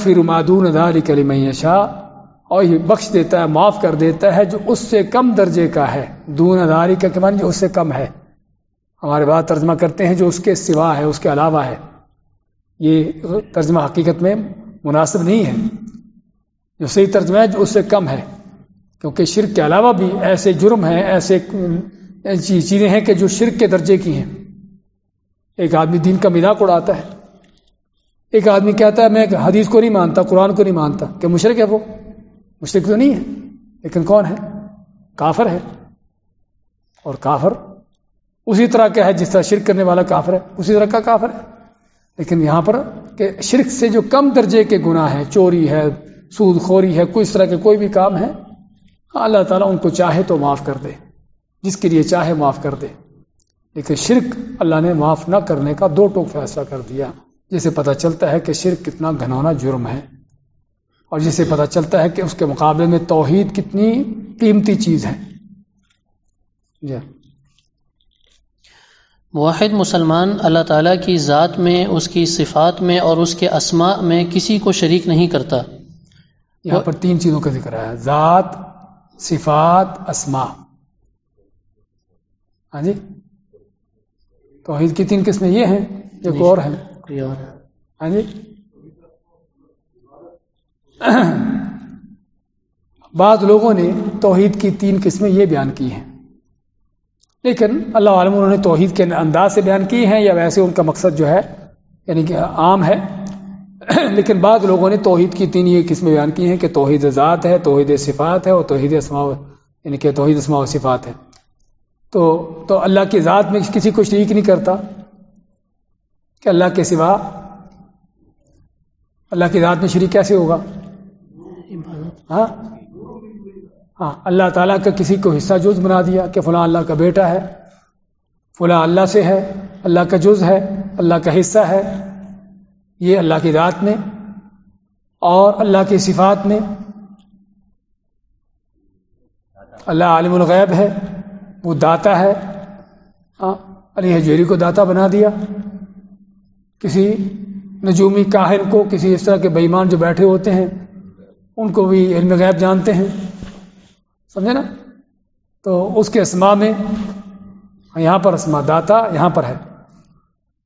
پھر معدون اداری کلی معیشہ اور یہ بخش دیتا ہے، معاف کر دیتا ہے جو اس سے کم درجے کا ہے۔ دون اداری کا کمان جو اس سے کم ہے۔ ہمارے بات ترجمہ کرتے ہیں جو اس کے سوا ہے، اس کے علاوہ ہے۔ یہ ترجمہ حقیقت میں مناسب نہیں ہے۔ جو صحیح ترجمہ ہے، جو اس سے کم ہے۔ کیونکہ شرک کے علاوہ بھی ایسے جرم ہیں، ایسے چیزیں ہیں کہ جو شرک کے درجے کی ہیں۔ ایک آدمی دین کا مذاق اڑاتا ہے۔ ایک آدمی کہتا ہے، میں حدیث کو نہیں مانتا، قرآن کو نہیں مانتا، کہ مشرق ہے وہ؟ مشرق تو نہیں ہے، لیکن کون ہے؟ کافر ہے۔ اور کافر اسی طرح کا ہے، جس طرح شرک کرنے والا کافر ہے، اسی طرح کا کافر ہے۔ لیکن یہاں پر کہ شرک سے جو کم درجے کے گناہ ہیں، چوری ہے، سود خوری ہے، کوئی اس طرح کے کوئی بھی کام ہے اللہ تعالیٰ ان کو چاہے تو معاف کر دے جس کے لیے چاہے معاف کر دے۔ لیکن شرک اللہ نے معاف نہ کرنے کا دو ٹوک فیصلہ کر دیا جسے پتہ چلتا ہے کہ شرک کتنا گھنونا جرم ہے اور جسے پتہ چلتا ہے کہ اس کے مقابلے میں توحید کتنی قیمتی چیز ہے۔ جی موحد مسلمان اللہ تعالیٰ کی ذات میں اس کی صفات میں اور اس کے اسماء میں کسی کو شریک نہیں کرتا۔ یہاں پر تین چیزوں کا ذکر ہے ذات صفات اسما ہاں جی؟ توحید کی تین قسمیں یہ ہیں، ایک اور ہیں ہاں جی؟ بعض لوگوں نے توحید کی تین قسمیں یہ بیان کی ہیں۔ لیکن اللہ عالم انہوں نے توحید کے انداز سے بیان کی ہیں یا ویسے ان کا مقصد جو ہے یعنی کہ عام ہے۔ لیکن بعض لوگوں نے توحید کی تین یہ قسمیں بیان کی ہیں کہ توحید ذات ہے، توحید صفات ہے اور توحید اسماء یعنی کہ توحید اسماء و صفات ہے۔ تو تو اللہ کی ذات میں کسی کو شریک نہیں کرتا کہ اللہ کے سوا اللہ کی ذات میں شریک کیسے ہوگا؟ ہاں؟ ہاں اللہ تعالیٰ کا کسی کو حصہ جز بنا دیا کہ فلاں اللہ کا بیٹا ہے، فلاں اللہ سے ہے، اللہ کا جز ہے، اللہ کا حصہ ہے۔ یہ اللہ کی ذات میں اور اللہ کی صفات میں اللہ عالم الغیب ہے، وہ داتا ہے۔ ہاں، علی حجیری کو داتا بنا دیا۔ کسی نجومی کاہن کو، کسی اس طرح کے بےمان جو بیٹھے ہوتے ہیں، ان کو بھی علم غیب جانتے ہیں۔ سمجھے نا؟ تو اس کے اسما میں یہاں پر اسما داتا یہاں پر ہے۔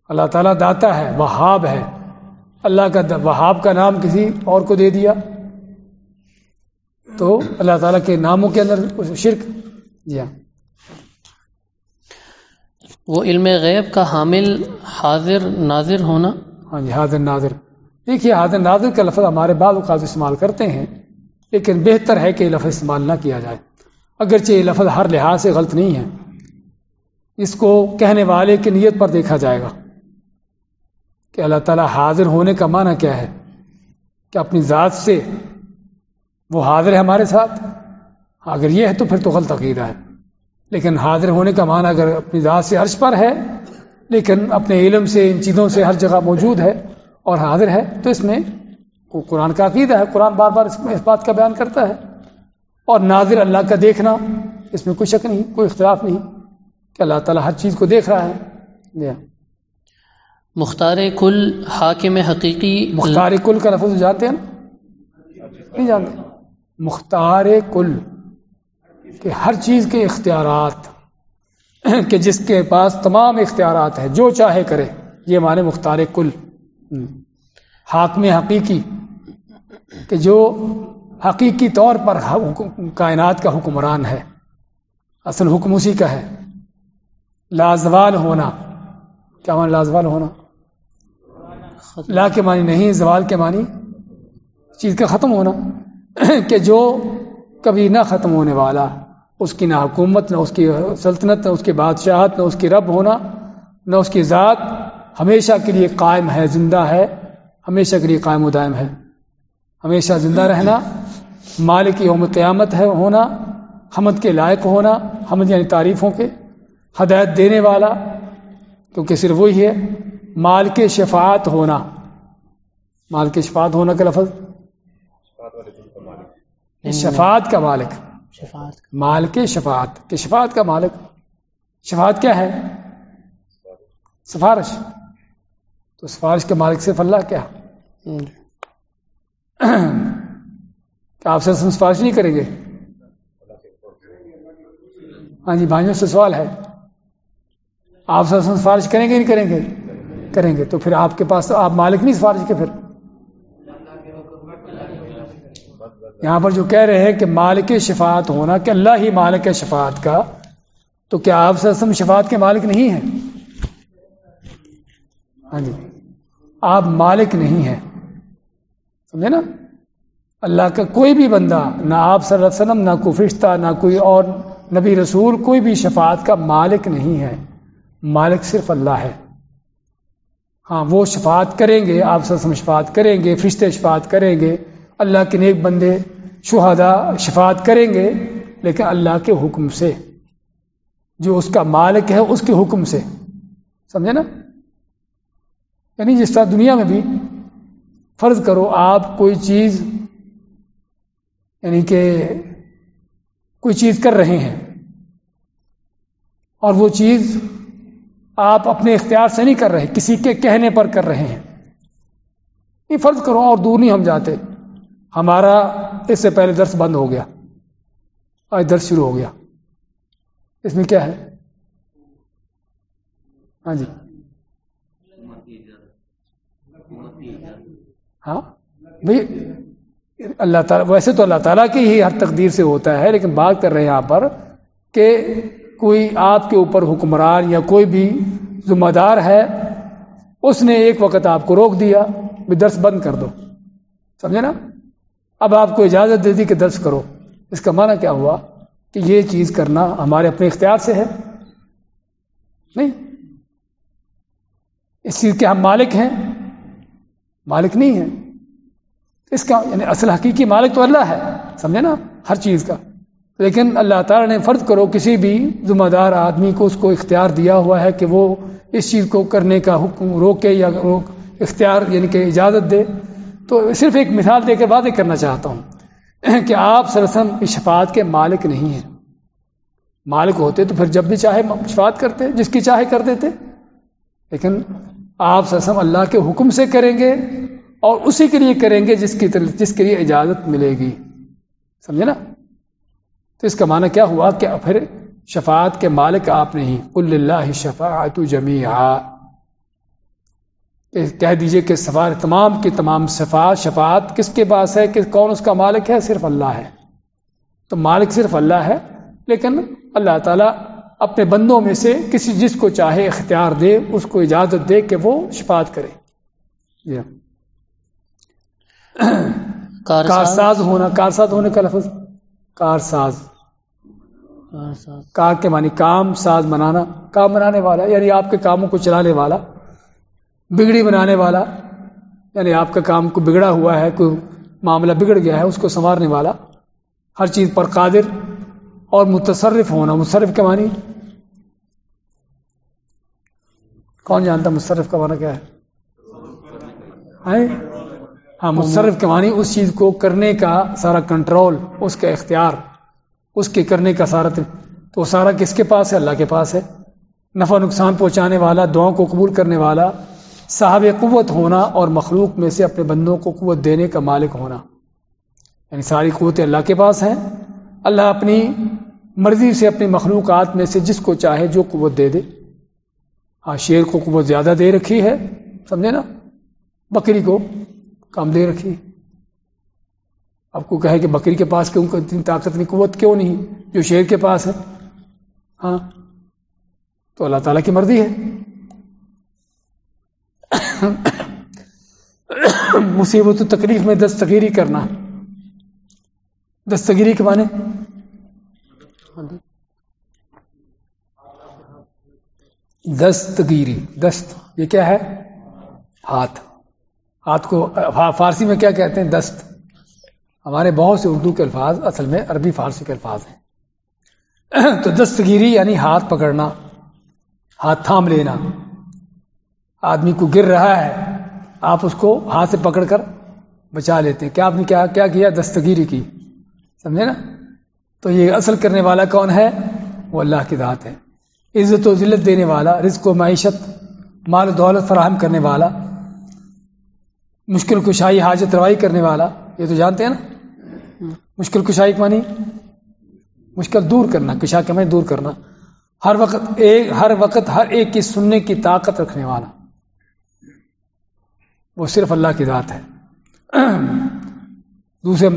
اللہ تعالیٰ داتا ہے، وہاب ہے۔ اللہ کا وہاب کا نام کسی اور کو دے دیا۔ تو اللہ تعالیٰ کے ناموں کے اندر شرک جی ہاں وہ علم غیب کا حامل حاضر ناظر ہونا۔ ہاں جی حاضر ناظر۔ دیکھیے حاضر ناظر کا لفظ ہمارے بعض اوقات استعمال کرتے ہیں لیکن بہتر ہے کہ یہ لفظ استعمال نہ کیا جائے۔ اگرچہ یہ لفظ ہر لحاظ سے غلط نہیں ہے اس کو کہنے والے کی نیت پر دیکھا جائے گا۔ کہ اللہ تعالیٰ حاضر ہونے کا معنی کیا ہے؟ کہ اپنی ذات سے وہ حاضر ہے ہمارے ساتھ؟ اگر یہ ہے تو پھر تو غلط عقیدہ ہے۔ لیکن حاضر ہونے کا معنی اگر اپنی ذات سے عرش پر ہے، لیکن اپنے علم سے، ان چیزوں سے ہر جگہ موجود ہے اور حاضر ہے، تو اس میں قرآن کا عقیدہ ہے۔ قرآن بار بار اس میں اس بات کا بیان کرتا ہے۔ اور ناظر اللہ کا دیکھنا، اس میں کوئی شک نہیں، کوئی اختلاف نہیں کہ اللہ تعالیٰ ہر چیز کو دیکھ رہا ہے۔ جی ہاں۔ مختار کل حاکم حقیقی مختار کل کا لفظ جانتے ہیں نہیں جانتے مختار کل کہ ہر چیز کے اختیارات کہ جس کے پاس تمام اختیارات ہیں، جو چاہے کرے، یہ مانے مختار کل۔ حاکم حقیقی کہ جو حقیقی طور پر کائنات کا حکمران ہے، اصل حکم اسی کا ہے۔ لازوال ہونا۔ کیا معنی لازوال ہونا؟ لا کے معنی نہیں، زوال کے معنی چیز کا ختم ہونا کہ جو کبھی نہ ختم ہونے والا، اس کی نہ حکومت، نہ اس کی سلطنت، نہ اس کی بادشاہت، نہ اس کی رب ہونا، نہ اس کی ذات ہمیشہ کے لیے قائم ہے، زندہ ہے، ہمیشہ کے لیے قائم و دائم ہے۔ ہمیشہ زندہ رہنا، مالک یوم قیامت ہے، ہونا، حمد کے لائق ہونا، حمد یعنی تعریفوں کے، ہدایت دینے والا، کیونکہ صرف وہی ہے۔ مال کے شفاعت ہونا۔ مال کے شفاعت ہونا کا لفظ؟ شفاعت کا مالک۔ مال کے شفاعت۔ کے شفاعت کا مالک؟ شفاعت کیا ہے؟ سفارش۔ تو سفارش کے مالک صرف اللہ کیا؟ کیا آپ سے سفارش نہیں کریں گے؟ ہاں جی بھائیوں سے سوال ہے۔ آپ سے سفارش کریں گے نہیں کریں گے؟ کریں گے تو پھر آپ کے پاس آپ مالک نہیں سفارش کے پھر۔ یہاں پر جو کہہ رہے ہیں کہ مالک شفاعت ہونا کہ اللہ ہی مالک ہے شفاعت کا، تو کیا آپ سے شفاعت کے مالک نہیں ہیں؟ ہاں جی۔ آپ مالک نہیں ہیں۔ سمجھے نا؟ اللہ کا کوئی بھی بندہ، نہ آپ صلی اللہ علیہ وسلم، نہ کوئی فرشتہ، نہ کوئی اور نبی رسول، کوئی بھی شفاعت کا مالک نہیں ہے۔ مالک صرف اللہ ہے۔ ہاں وہ شفاعت کریں گے، آپ سب شفاعت کریں گے، فرشتے شفاعت کریں گے، اللہ کے نیک بندے شہدا شفاعت کریں گے، لیکن اللہ کے حکم سے، جو اس کا مالک ہے، اس کے حکم سے۔ سمجھے نا؟ یعنی جس طرح دنیا میں بھی فرض کرو، آپ کوئی چیز یعنی کہ کوئی چیز کر رہے ہیں اور وہ چیز آپ اپنے اختیار سے نہیں کر رہے، کسی کے کہنے پر کر رہے ہیں۔ یہ فرض کرو اور دور نہیں ہم جاتے۔ ہمارا اس سے پہلے درس بند ہو گیا۔ آج درس شروع ہو گیا۔ اس میں کیا ہے؟ ہاں جی۔ ہاں؟ بھائی، اللہ تعالیٰ، ویسے تو اللہ تعالیٰ کی ہی ہر تقدیر سے ہوتا ہے، لیکن بات کر رہے ہیں یہاں پر کہ کوئی آپ کے اوپر حکمران یا کوئی بھی ذمہ دار ہے، اس نے ایک وقت آپ کو روک دیا، بھی درس بند کر دو۔ سمجھے نا؟ اب آپ کو اجازت دے دی کہ درس کرو۔ اس کا معنی کیا ہوا؟ کہ یہ چیز کرنا ہمارے اپنے اختیار سے ہے۔ نہیں۔ اس چیز کے ہم مالک ہیں۔ مالک نہیں ہے اس کا یعنی اصل حقیقی مالک تو اللہ ہے۔ سمجھے نا؟ ہر چیز کا۔ لیکن اللہ تعالیٰ نے فرض کرو کسی بھی ذمہ دار آدمی کو اس کو اختیار دیا ہوا ہے کہ وہ اس چیز کو کرنے کا حکم روکے یا روک اختیار یعنی کہ اجازت دے۔ تو صرف ایک مثال دے کے واضح کرنا چاہتا ہوں کہ آپ سرسم اس شفاعت کے مالک نہیں ہیں۔ مالک ہوتے تو پھر جب بھی چاہے شفاعت کرتے، جس کی چاہے کر دیتے۔ لیکن آپ سرسم اللہ کے حکم سے کریں گے اور اسی کے لیے کریں گے جس کی جس کے لیے اجازت ملے گی۔ سمجھے نا؟ تو اس کا معنی کیا ہوا کہ پھر شفاعت کے مالک آپ نہیں اللہ شفاعت جمی کہہ دیجیے کہ سوال تمام کی تمام شفاعت شفاعت کس کے پاس ہے؟ کہ کون اس کا مالک ہے؟ صرف اللہ ہے۔ تو مالک صرف اللہ ہے لیکن اللہ تعالیٰ اپنے بندوں میں سے کسی جس کو چاہے اختیار دے اس کو اجازت دے کہ وہ شفاعت کرے۔ جی کارساز ہونا کارساز ہونے کا لفظ۔ کارساز۔ کار کے معنی کام، ساز بنانا کام بنانے والا یعنی آپ کے کاموں کو چلانے والا، بگڑی بنانے والا یعنی آپ کا کام کو بگڑا ہوا ہے، کوئی معاملہ بگڑ گیا ہے، اس کو سنوارنے والا، ہر چیز پر قادر اور متصرف ہونا، مصرف کے معنی؟ کون جانتا مصرف کا معنی کیا ہے؟ ہاں مصرف کے معنی اس چیز کو کرنے کا سارا کنٹرول، اس کا اختیار۔ اس کے کرنے کا سارا تو سارا کس کے پاس ہے؟ اللہ کے پاس ہے۔ نفع نقصان پہنچانے والا، دعاؤں کو قبول کرنے والا، صاحب قوت ہونا اور مخلوق میں سے اپنے بندوں کو قوت دینے کا مالک ہونا۔ یعنی ساری قوتیں اللہ کے پاس ہیں۔ اللہ اپنی مرضی سے اپنی مخلوقات میں سے جس کو چاہے جو قوت دے دے۔ ہاں شیر کو قوت زیادہ دے رکھی ہے، سمجھے نا؟ بکری کو کم دے رکھی ہے۔ آپ کو کہے کہ بکری کے پاس کیوں اتنی طاقت نہیں قوت کیوں نہیں؟ جو شیر کے پاس ہے۔ ہاں۔ تو اللہ تعالیٰ کی مرضی ہے۔ مصیبت و تکلیف میں دستگیری کرنا۔ دستگیری کے معنی؟ دستگیری۔ دست، یہ کیا ہے؟ ہاتھ۔ ہاتھ کو فارسی میں کیا کہتے ہیں؟ دست۔ ہمارے بہت سے اردو کے الفاظ اصل میں عربی فارسی کے الفاظ ہیں۔ تو دستگیری یعنی ہاتھ پکڑنا، ہاتھ تھام لینا۔ آدمی کو گر رہا ہے، آپ اس کو ہاتھ سے پکڑ کر بچا لیتے ہیں۔ کیا آپ نے کیا کیا کیا؟ دستگیری کی۔ سمجھے نا؟ تو یہ اصل کرنے والا کون ہے؟ وہ اللہ کی ذات ہے۔ عزت و ذلت دینے والا، رزق و معیشت، مال و دولت فراہم کرنے والا، مشکل کشائی، حاجت روائی کرنے والا، یہ تو جانتے ہیں نا؟ مشکل کشائی مانی؟ مشکل دور کرنا، کشا کے میں دور کرنا۔ ہر وقت ایک، ہر وقت ہر ایک کی سننے کی طاقت رکھنے والا۔ وہ صرف اللہ کی ذات ہے۔ دوسرے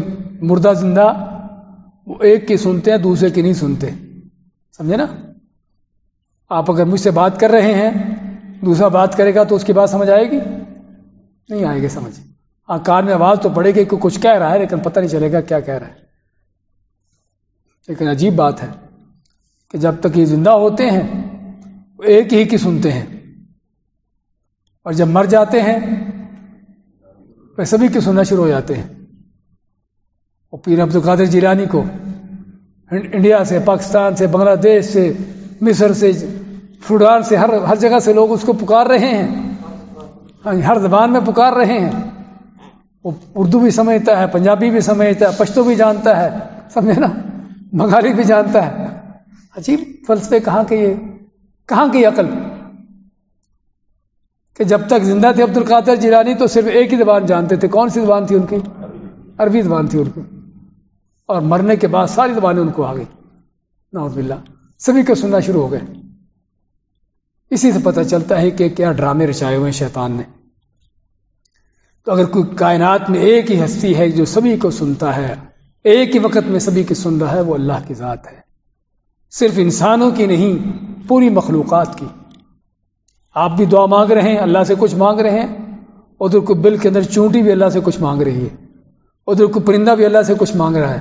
مردہ زندہ، وہ ایک کی سنتے ہیں، دوسرے کی نہیں سنتے۔ سمجھے نا؟ آپ اگر مجھ سے بات کر رہے ہیں، دوسرا بات کرے گا تو اس کی بات سمجھ آئے گی؟ نہیں آئے گی، سمجھ۔ ہاں کار میں آواز تو پڑے گی کہ کچھ کہہ رہا ہے، لیکن پتہ نہیں چلے گا کیا کہہ رہا ہے۔ لیکن عجیب بات ہے کہ جب تک یہ زندہ ہوتے ہیں، وہ ایک ہی کی سنتے ہیں۔ اور جب مر جاتے ہیں وہ سبھی کی سننا شروع ہو جاتے ہیں۔ اور پیر عبد القادر جیلانی کو انڈیا سے، پاکستان سے، بنگلہ دیش سے، مصر سے فوڈان سے، ہر ہر جگہ سے لوگ اس کو پکار رہے ہیں۔ ہاں، ہر زبان میں پکار رہے ہیں۔ وہ اردو بھی سمجھتا ہے، پنجابی بھی سمجھتا ہے، پشتو بھی جانتا ہے، سمجھے نا؟ بنگالی بھی جانتا ہے۔ عجیب فلسفے، کہاں کے یہ، کہاں کی عقل؟ کہ جب تک زندہ تھے عبد القادر جیلانی تو صرف ایک ہی زبان جانتے تھے۔ کون سی زبان تھی ان کی؟ عربی زبان تھی ان کی۔ اور مرنے کے بعد ساری زبانیں ان کو آ گئی۔ نعوذ باللہ۔ سبھی کو سننا شروع ہو گئے۔ اسی سے پتہ چلتا ہے کہ کیا ڈرامے رچائے ہوئے شیطان نے۔ تو اگر کوئی کائنات میں ایک ہی ہستی ہے جو سبھی کو سنتا ہے، ایک ہی وقت میں سبھی کی سن رہا ہے، وہ اللہ کی ذات ہے۔ صرف انسانوں کی نہیں، پوری مخلوقات کی۔ آپ بھی دعا مانگ رہے ہیں، اللہ سے کچھ مانگ رہے ہیں۔ ادھر کو بل کے اندر چونٹی بھی اللہ سے کچھ مانگ رہی ہے۔ ادھر کو پرندہ بھی اللہ سے کچھ مانگ رہا ہے۔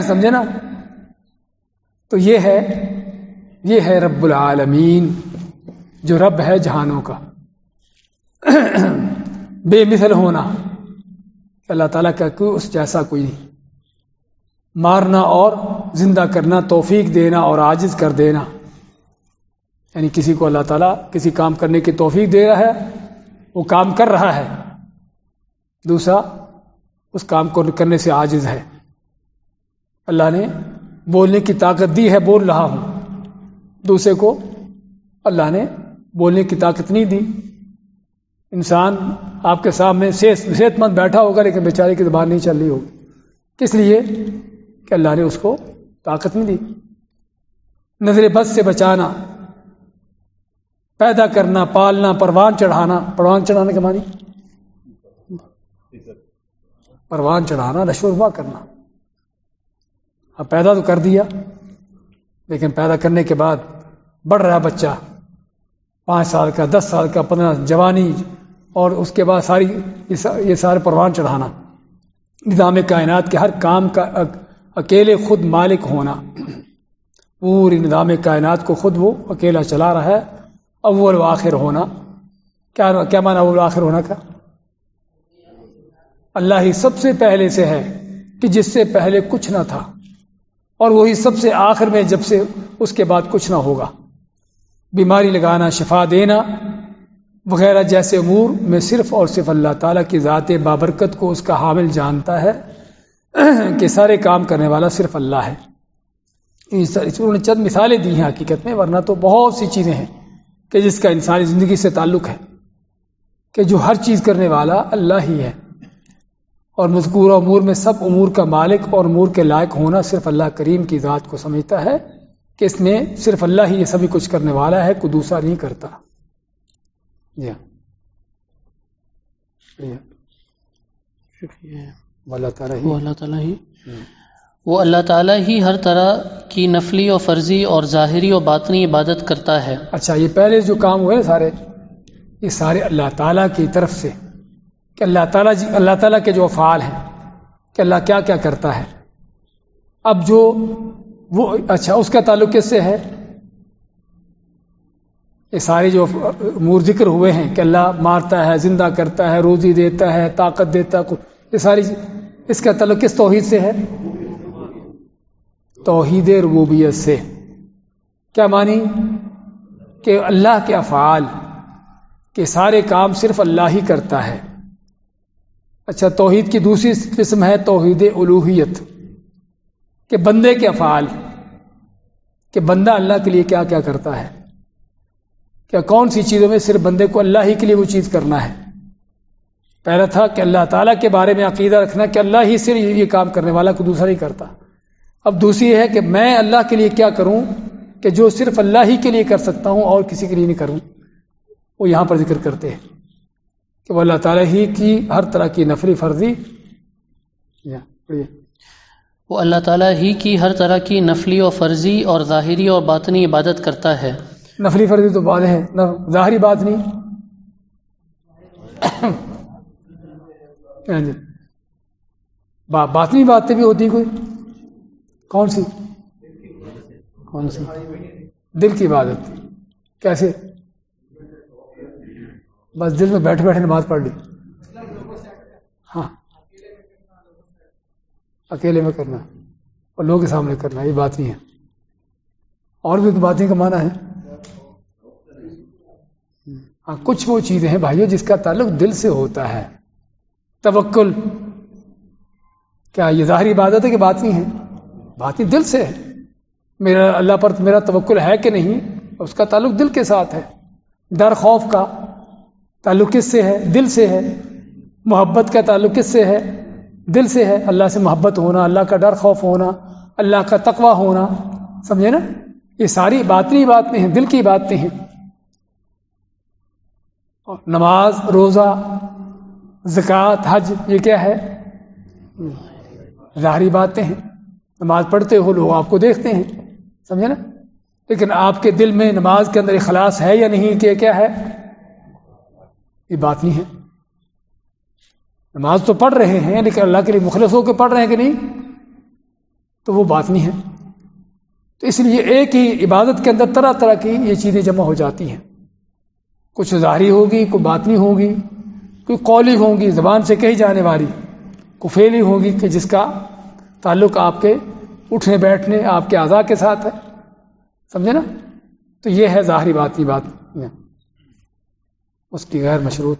سمجھے نا؟ تو یہ ہے یہ ہے رب العالمین، جو رب ہے جہانوں کا۔ بے مثل ہونا۔ اللہ تعالیٰ کا کوئی اس جیسا کوئی نہیں۔ مارنا اور زندہ کرنا، توفیق دینا اور عاجز کر دینا۔ یعنی کسی کو اللہ تعالیٰ کسی کام کرنے کی توفیق دے رہا ہے، وہ کام کر رہا ہے۔ دوسرا، اس کام کو کرنے سے عاجز ہے۔ اللہ نے بولنے کی طاقت دی ہے، بول رہا ہوں۔ دوسرے کو اللہ نے بولنے کی طاقت نہیں دی۔ انسان آپ کے سامنے صحت مند بیٹھا ہوگا لیکن بیچارے کی زبان نہیں چل رہی ہوگی۔ کس لیے؟ کہ اللہ نے اس کو طاقت نہیں دی۔ نظر بد سے بچانا، پیدا کرنا، پالنا، پروان چڑھانا۔ پروان چڑھانے کے معنی؟ پروان چڑھانا رشوربا کرنا۔ اب پیدا تو کر دیا، لیکن پیدا کرنے کے بعد بڑھ رہا بچہ۔ پانچ سال کا، دس سال کا، پندرہ جوانی اور اس کے بعد ساری یہ سارے پروان چڑھانا۔ نظام کائنات کے ہر کام کا اکیلے خود مالک ہونا۔ پوری نظام کائنات کو خود وہ اکیلا چلا رہا ہے، اول و آخر ہونا۔ کیا کیا مانا اول آخر ہونا کا؟ اللہ ہی سب سے پہلے سے ہے کہ جس سے پہلے کچھ نہ تھا، اور وہی سب سے آخر میں جب سے اس کے بعد کچھ نہ ہوگا۔ بیماری لگانا، شفا دینا وغیرہ جیسے امور میں صرف اور صرف اللہ تعالیٰ کی ذات بابرکت کو اس کا حامل جانتا ہے کہ سارے کام کرنے والا صرف اللہ ہے۔ انہوں نے چند مثالیں دی ہیں حقیقت میں، ورنہ تو بہت سی چیزیں ہیں کہ جس کا انسانی زندگی سے تعلق ہے کہ جو ہر چیز کرنے والا اللہ ہی ہے۔ اور مذکور امور میں سب امور کا مالک اور امور کے لائق ہونا صرف اللہ کریم کی ذات کو سمجھتا ہے کہ اس میں صرف اللہ ہی یہ سبھی کچھ کرنے والا ہے، کوئی دوسرا نہیں کرتا۔ جی ہاں اللہ تعالیٰ ہی اللہ تعالیٰ ہی۔ وہ اللہ تعالیٰ ہی ہر طرح کی نفلی اور فرضی اور ظاہری اور باطنی عبادت کرتا ہے۔ اچھا یہ پہلے جو کام ہوئے سارے یہ سارے اللہ تعالیٰ کی طرف سے کہ اللہ تعالیٰ جی اللہ تعالیٰ کے جو افعال ہیں کہ اللہ کیا کیا کرتا ہے۔ اب جو وہ اچھا اس کا تعلق کس سے ہے؟ یہ سارے جو امور ذکر ہوئے ہیں کہ اللہ مارتا ہے، زندہ کرتا ہے، روزی دیتا ہے، طاقت دیتا ہے، یہ ساری اس کا تعلق کس توحید سے ہے؟ توحید ربوبیت سے۔ کیا مانی کہ اللہ کے افعال کے سارے کام صرف اللہ ہی کرتا ہے۔ اچھا توحید کی دوسری قسم ہے توحید الوحیت کہ بندے کے افعال، کہ بندہ اللہ کے لیے کیا کیا کرتا ہے۔ کیا کون سی چیزوں میں صرف بندے کو اللہ ہی کے لیے وہ چیز کرنا ہے؟ پہلا تھا کہ اللہ تعالیٰ کے بارے میں عقیدہ رکھنا کہ اللہ ہی صرف یہ کام کرنے والا کو دوسرا نہیں کرتا۔ اب دوسری ہے کہ میں اللہ کے لیے کیا کروں کہ جو صرف اللہ ہی کے لیے کر سکتا ہوں اور کسی کے لیے نہیں کروں؟ وہ یہاں پر ذکر کرتے ہیں کہ وہ اللہ تعالیٰ ہی کی ہر طرح کی نفری فرضی۔ وہ اللہ تعالیٰ ہی کی ہر طرح کی نفلی و فرضی اور ظاہری اور باطنی عبادت کرتا ہے۔ نفلی فرضی تو بات ہے ظاہری بات نہیں۔ ہاں جی۔ باطنی باتیں بھی ہوتی کوئی؟ کون سی؟ کون سی؟ دل کی عبادت۔ کیسے؟ بس دل میں بیٹھے بیٹھے نماز پڑھ لی۔ ہاں۔ اکیلے میں کرنا اور لوگوں کے سامنے کرنا، یہ بات نہیں ہے۔ اور بھی باتیں کا معنی ہے۔ ہاں کچھ وہ چیزیں ہیں بھائیو جس کا تعلق دل سے ہوتا ہے۔ توکل۔ کیا یہ ظاہری عبادت ہے کہ بات نہیں ہے بات دل سے ہے۔ میرا اللہ پر میرا توکل ہے کہ نہیں، اس کا تعلق دل کے ساتھ ہے۔ ڈر، خوف کا تعلق کس سے ہے؟ دل سے ہے۔ محبت کا تعلق کس سے ہے؟ دل سے ہے۔ اللہ سے محبت ہونا، اللہ کا ڈر، خوف ہونا، اللہ کا تقوی ہونا۔ سمجھے نا؟ یہ ساری باتیں باتیں ہیں، دل کی باتیں ہیں۔ نماز، روزہ، زکوٰۃ، حج، یہ کیا ہے؟ ظاہری باتیں ہیں۔ نماز پڑھتے ہو، لوگ آپ کو دیکھتے ہیں۔ سمجھے نا؟ لیکن آپ کے دل میں نماز کے اندر اخلاص ہے یا نہیں؟ کہ کیا ہے؟ یہ بات نہیں ہے۔ نماز تو پڑھ رہے ہیں، لیکن اللہ کے لیے مخلص ہو کے پڑھ رہے ہیں کہ نہیں؟ تو وہ بات نہیں ہے۔ تو اس لیے ایک ہی عبادت کے اندر طرح طرح کی یہ چیزیں جمع ہو جاتی ہیں۔ کچھ ظاہری ہوگی کوئی بات نہیں ہوگی کوئی قولی ہوگی زبان سے کہی جانے والی کوئی فیلی ہوگی کہ جس کا تعلق آپ کے اٹھنے بیٹھنے آپ کے اعضاء کے ساتھ ہے۔ سمجھے نا؟ تو یہ ہے ظاہری بات بات اس کی غیر مشروط۔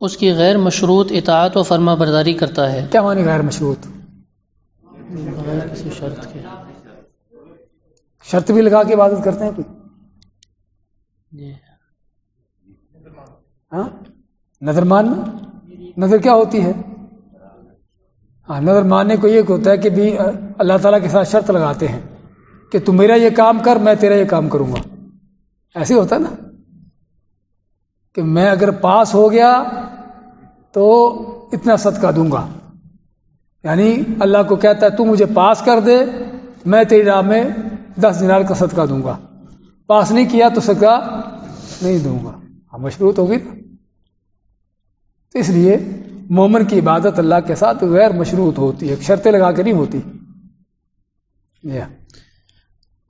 اس کی غیر مشروط اطاعت و فرما برداری کرتا ہے۔ کیا معنی غیر مشروط؟ کسی شرط کے شرط بھی لگا کے عبادت کرتے ہیں کوئی؟ جی۔ ہاں؟ نظر ماننا؟ نظر کیا ہوتی ہے؟ ہاں نظر ماننے کو یہ ہوتا ہے کہ بھی اللہ تعالیٰ کے ساتھ شرط لگاتے ہیں کہ تم میرا یہ کام کر، میں تیرا یہ کام کروں گا۔ ایسے ہوتا نا؟ کہ میں اگر پاس ہو گیا تو اتنا صدقہ دوں گا۔ یعنی اللہ کو کہتا ہے، تو مجھے پاس کر دے، میں تیری راہ میں دس دنار کا صدقہ دوں گا۔ پاس نہیں کیا تو صدقہ نہیں دوں گا۔ ہاں مشروط ہوگی نا تو اس لیے مومن کی عبادت اللہ کے ساتھ غیر مشروط ہوتی ہے شرطیں لگا کے نہیں ہوتی جی ہاں۔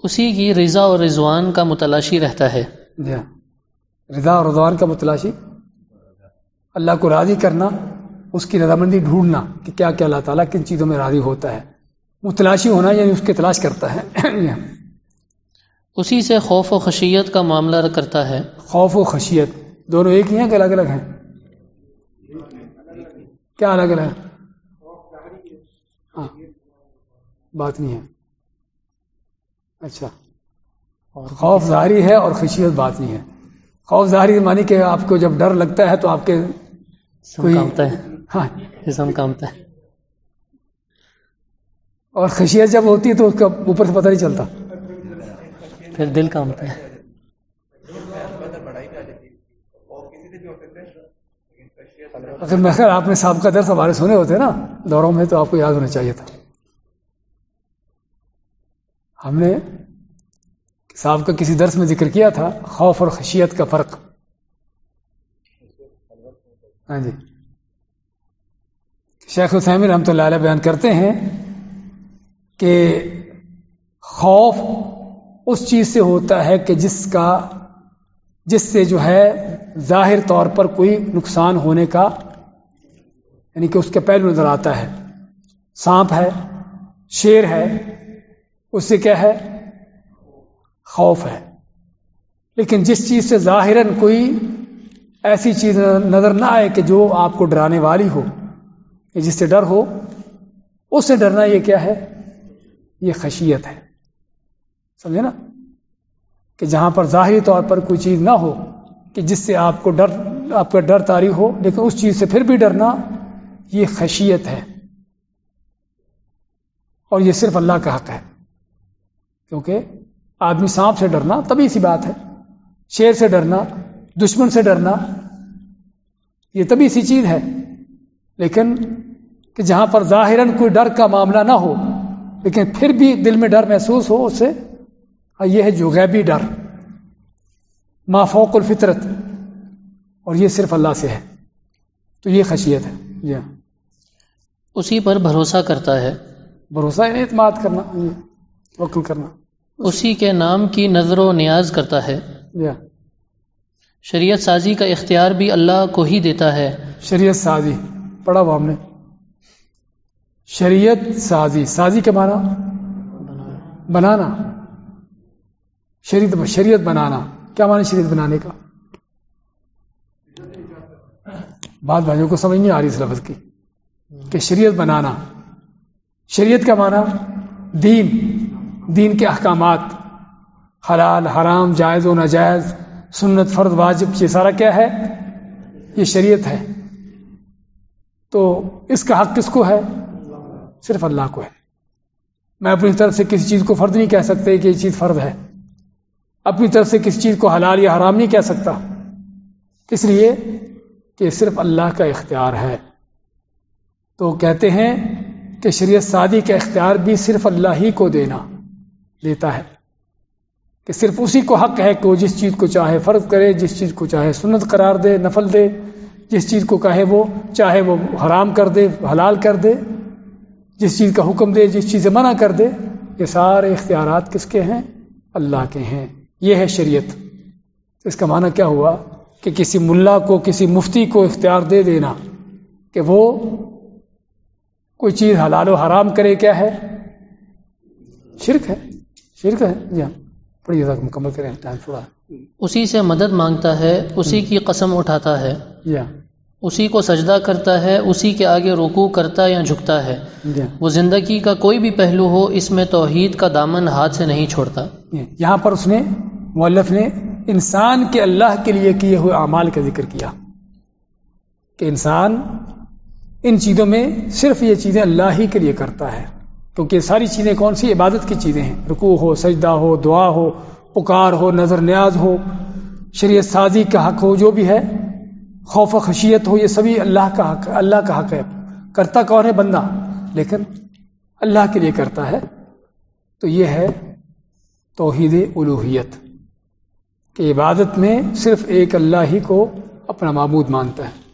اسی کی رضا اور رضوان کا متلاشی رہتا ہے جی ہاں۔ رضا اور رضوان کا متلاشی اللہ کو راضی کرنا اس کی رضامندی ڈھونڈنا کہ کیا کیا اللہ تعالیٰ کن چیزوں میں راضی ہوتا ہے متلاشی ہونا یعنی اس کی تلاش کرتا ہے جی ہاں۔ اسی سے خوف و خشیت کا معاملہ کرتا ہے۔ خوف و خشیت دونوں ایک ہی ہیں کہ الگ الگ ہیں؟ کیا الگ الگ ہاں بات نہیں ہے۔ اچھا۔ اور خوف ظاہری ہے اور خشیت بات نہیں ہے۔ خوف ظاہری مانی کہ آپ کو جب ڈر لگتا ہے تو آپ کے کامتا ہے۔ ہاں۔ کامتا ہے۔ اور خشیت جب ہوتی ہے تو اس کا اوپر سے پتہ نہیں چلتا۔ پھر دل کامتا ہے اگر میں خیر آپ نے صاحب کا درس ہمارے سنے ہوتے نا دوروں میں تو آپ کو یاد ہونا چاہیے تھا۔ ہم نے صاحب کا کسی درس میں ذکر کیا تھا، خوف اور خشیت کا فرق۔ ہاں جی۔ شیخ حسین رحمۃ اللہ علیہ بیان کرتے ہیں کہ خوف اس چیز سے ہوتا ہے کہ جس کا جس سے جو ہے ظاہر طور پر کوئی نقصان ہونے کا یعنی کہ اس کے پہلو نظر آتا ہے۔ سانپ ہے، شیر ہے، اس سے کیا ہے؟ خوف ہے۔ لیکن جس چیز سے ظاہراً کوئی ایسی چیز نظر نہ آئے کہ جو آپ کو ڈرانے والی ہو جس سے ڈر ہو، اس سے ڈرنا یہ کیا ہے؟ یہ خشیت ہے۔ سمجھے نا؟ کہ جہاں پر ظاہری طور پر کوئی چیز نہ ہو، کہ جس سے آپ کو ڈر، آپ کا ڈر تاری ہو، لیکن اس چیز سے پھر بھی ڈرنا یہ خشیت ہے۔ اور یہ صرف اللہ کا حق ہے۔ کیونکہ آدمی سانپ سے ڈرنا تبھی سی بات ہے، شیر سے ڈرنا، دشمن سے ڈرنا، یہ تبھی سی چیز ہے۔ لیکن کہ جہاں پر ظاہراً کوئی ڈر کا معاملہ نہ ہو، لیکن پھر بھی دل میں ڈر محسوس ہو، اس سے یہ ہے جو غیبی ڈر مافوق الفطرت اور یہ صرف اللہ سے ہے۔ تو یہ خشیت ہے۔ جی ہاں۔ اسی پر بھروسہ کرتا ہے۔ بھروسہ یعنی اعتماد کرنا جی، وکل کرنا۔ اسی کے نام کی نظر و نیاز کرتا ہے۔ جی ہاں۔ شریعت سازی کا اختیار بھی اللہ کو ہی دیتا ہے۔ شریعت سازی پڑھا ہوا ہم نے۔ شریعت سازی سازی کے معنی؟ بنانا۔ شریعت شریعت بنانا۔ کیا معنی شریعت بنانے کا؟ بعض بھائیوں کو سمجھ نہیں آ رہی اس لفظ کی۔ کہ شریعت بنانا۔ شریعت کا معنی دین۔ دین کے احکامات۔ حلال، حرام، جائز و ناجائز، سنت، فرد، واجب، یہ سارا کیا ہے؟ یہ شریعت ہے۔ تو اس کا حق کس کو ہے؟ صرف اللہ کو ہے۔ میں اپنی طرف سے کسی چیز کو فرد نہیں کہہ سکتے کہ یہ چیز فرد ہے۔ اپنی طرف سے کسی چیز کو حلال یا حرام نہیں کہہ سکتا۔ اس لیے کہ صرف اللہ کا اختیار ہے۔ تو کہتے ہیں کہ شریعت سادی کا اختیار بھی صرف اللہ ہی کو دینا دیتا ہے۔ کہ صرف اسی کو حق ہے کہ وہ جس چیز کو چاہے فرض کرے، جس چیز کو چاہے سنت قرار دے، نفل دے، جس چیز کو کہے وہ چاہے وہ حرام کر دے، حلال کر دے، جس چیز کا حکم دے، جس چیز سے منع کر دے، یہ سارے اختیارات کس کے ہیں؟ اللہ کے ہیں۔ یہ ہے شریعت۔ اس کا معنی کیا ہوا؟ کہ کسی ملا کو کسی مفتی کو اختیار دے دینا کہ وہ کوئی چیز حلال و حرام کرے کیا ہے؟ شرک ہے شرک ہے۔ جی ہاں پڑھیے مکمل کریں۔ ٹائم تھوڑا اسی سے مدد مانگتا ہے اسی کی قسم اٹھاتا ہے۔ جی ہاں۔ اسی کو سجدہ کرتا ہے اسی کے آگے رکو کرتا یا جھکتا ہے۔ جی۔ وہ زندگی کا کوئی بھی پہلو ہو اس میں توحید کا دامن ہاتھ سے نہیں چھوڑتا۔ جی۔ یہاں پر اس نے مولف نے انسان کے اللہ کے لیے کیے ہوئے اعمال کا ذکر کیا۔ کہ انسان ان چیزوں میں صرف یہ چیزیں اللہ ہی کے لیے کرتا ہے۔ کیونکہ ساری چیزیں کون سی؟ عبادت کی چیزیں ہیں۔ رکوع ہو سجدہ ہو دعا ہو پکار ہو نظر نیاز ہو شریعت سازی کا حق ہو جو بھی ہے خوف و خشیت ہو، یہ سبھی اللہ کا حق، اللہ کا حق ہے۔ کرتا کون ہے بندہ؟ لیکن اللہ کے لیے کرتا ہے۔ تو یہ ہے توحید الوحیت کہ عبادت میں صرف ایک اللہ ہی کو اپنا معبود مانتا ہے۔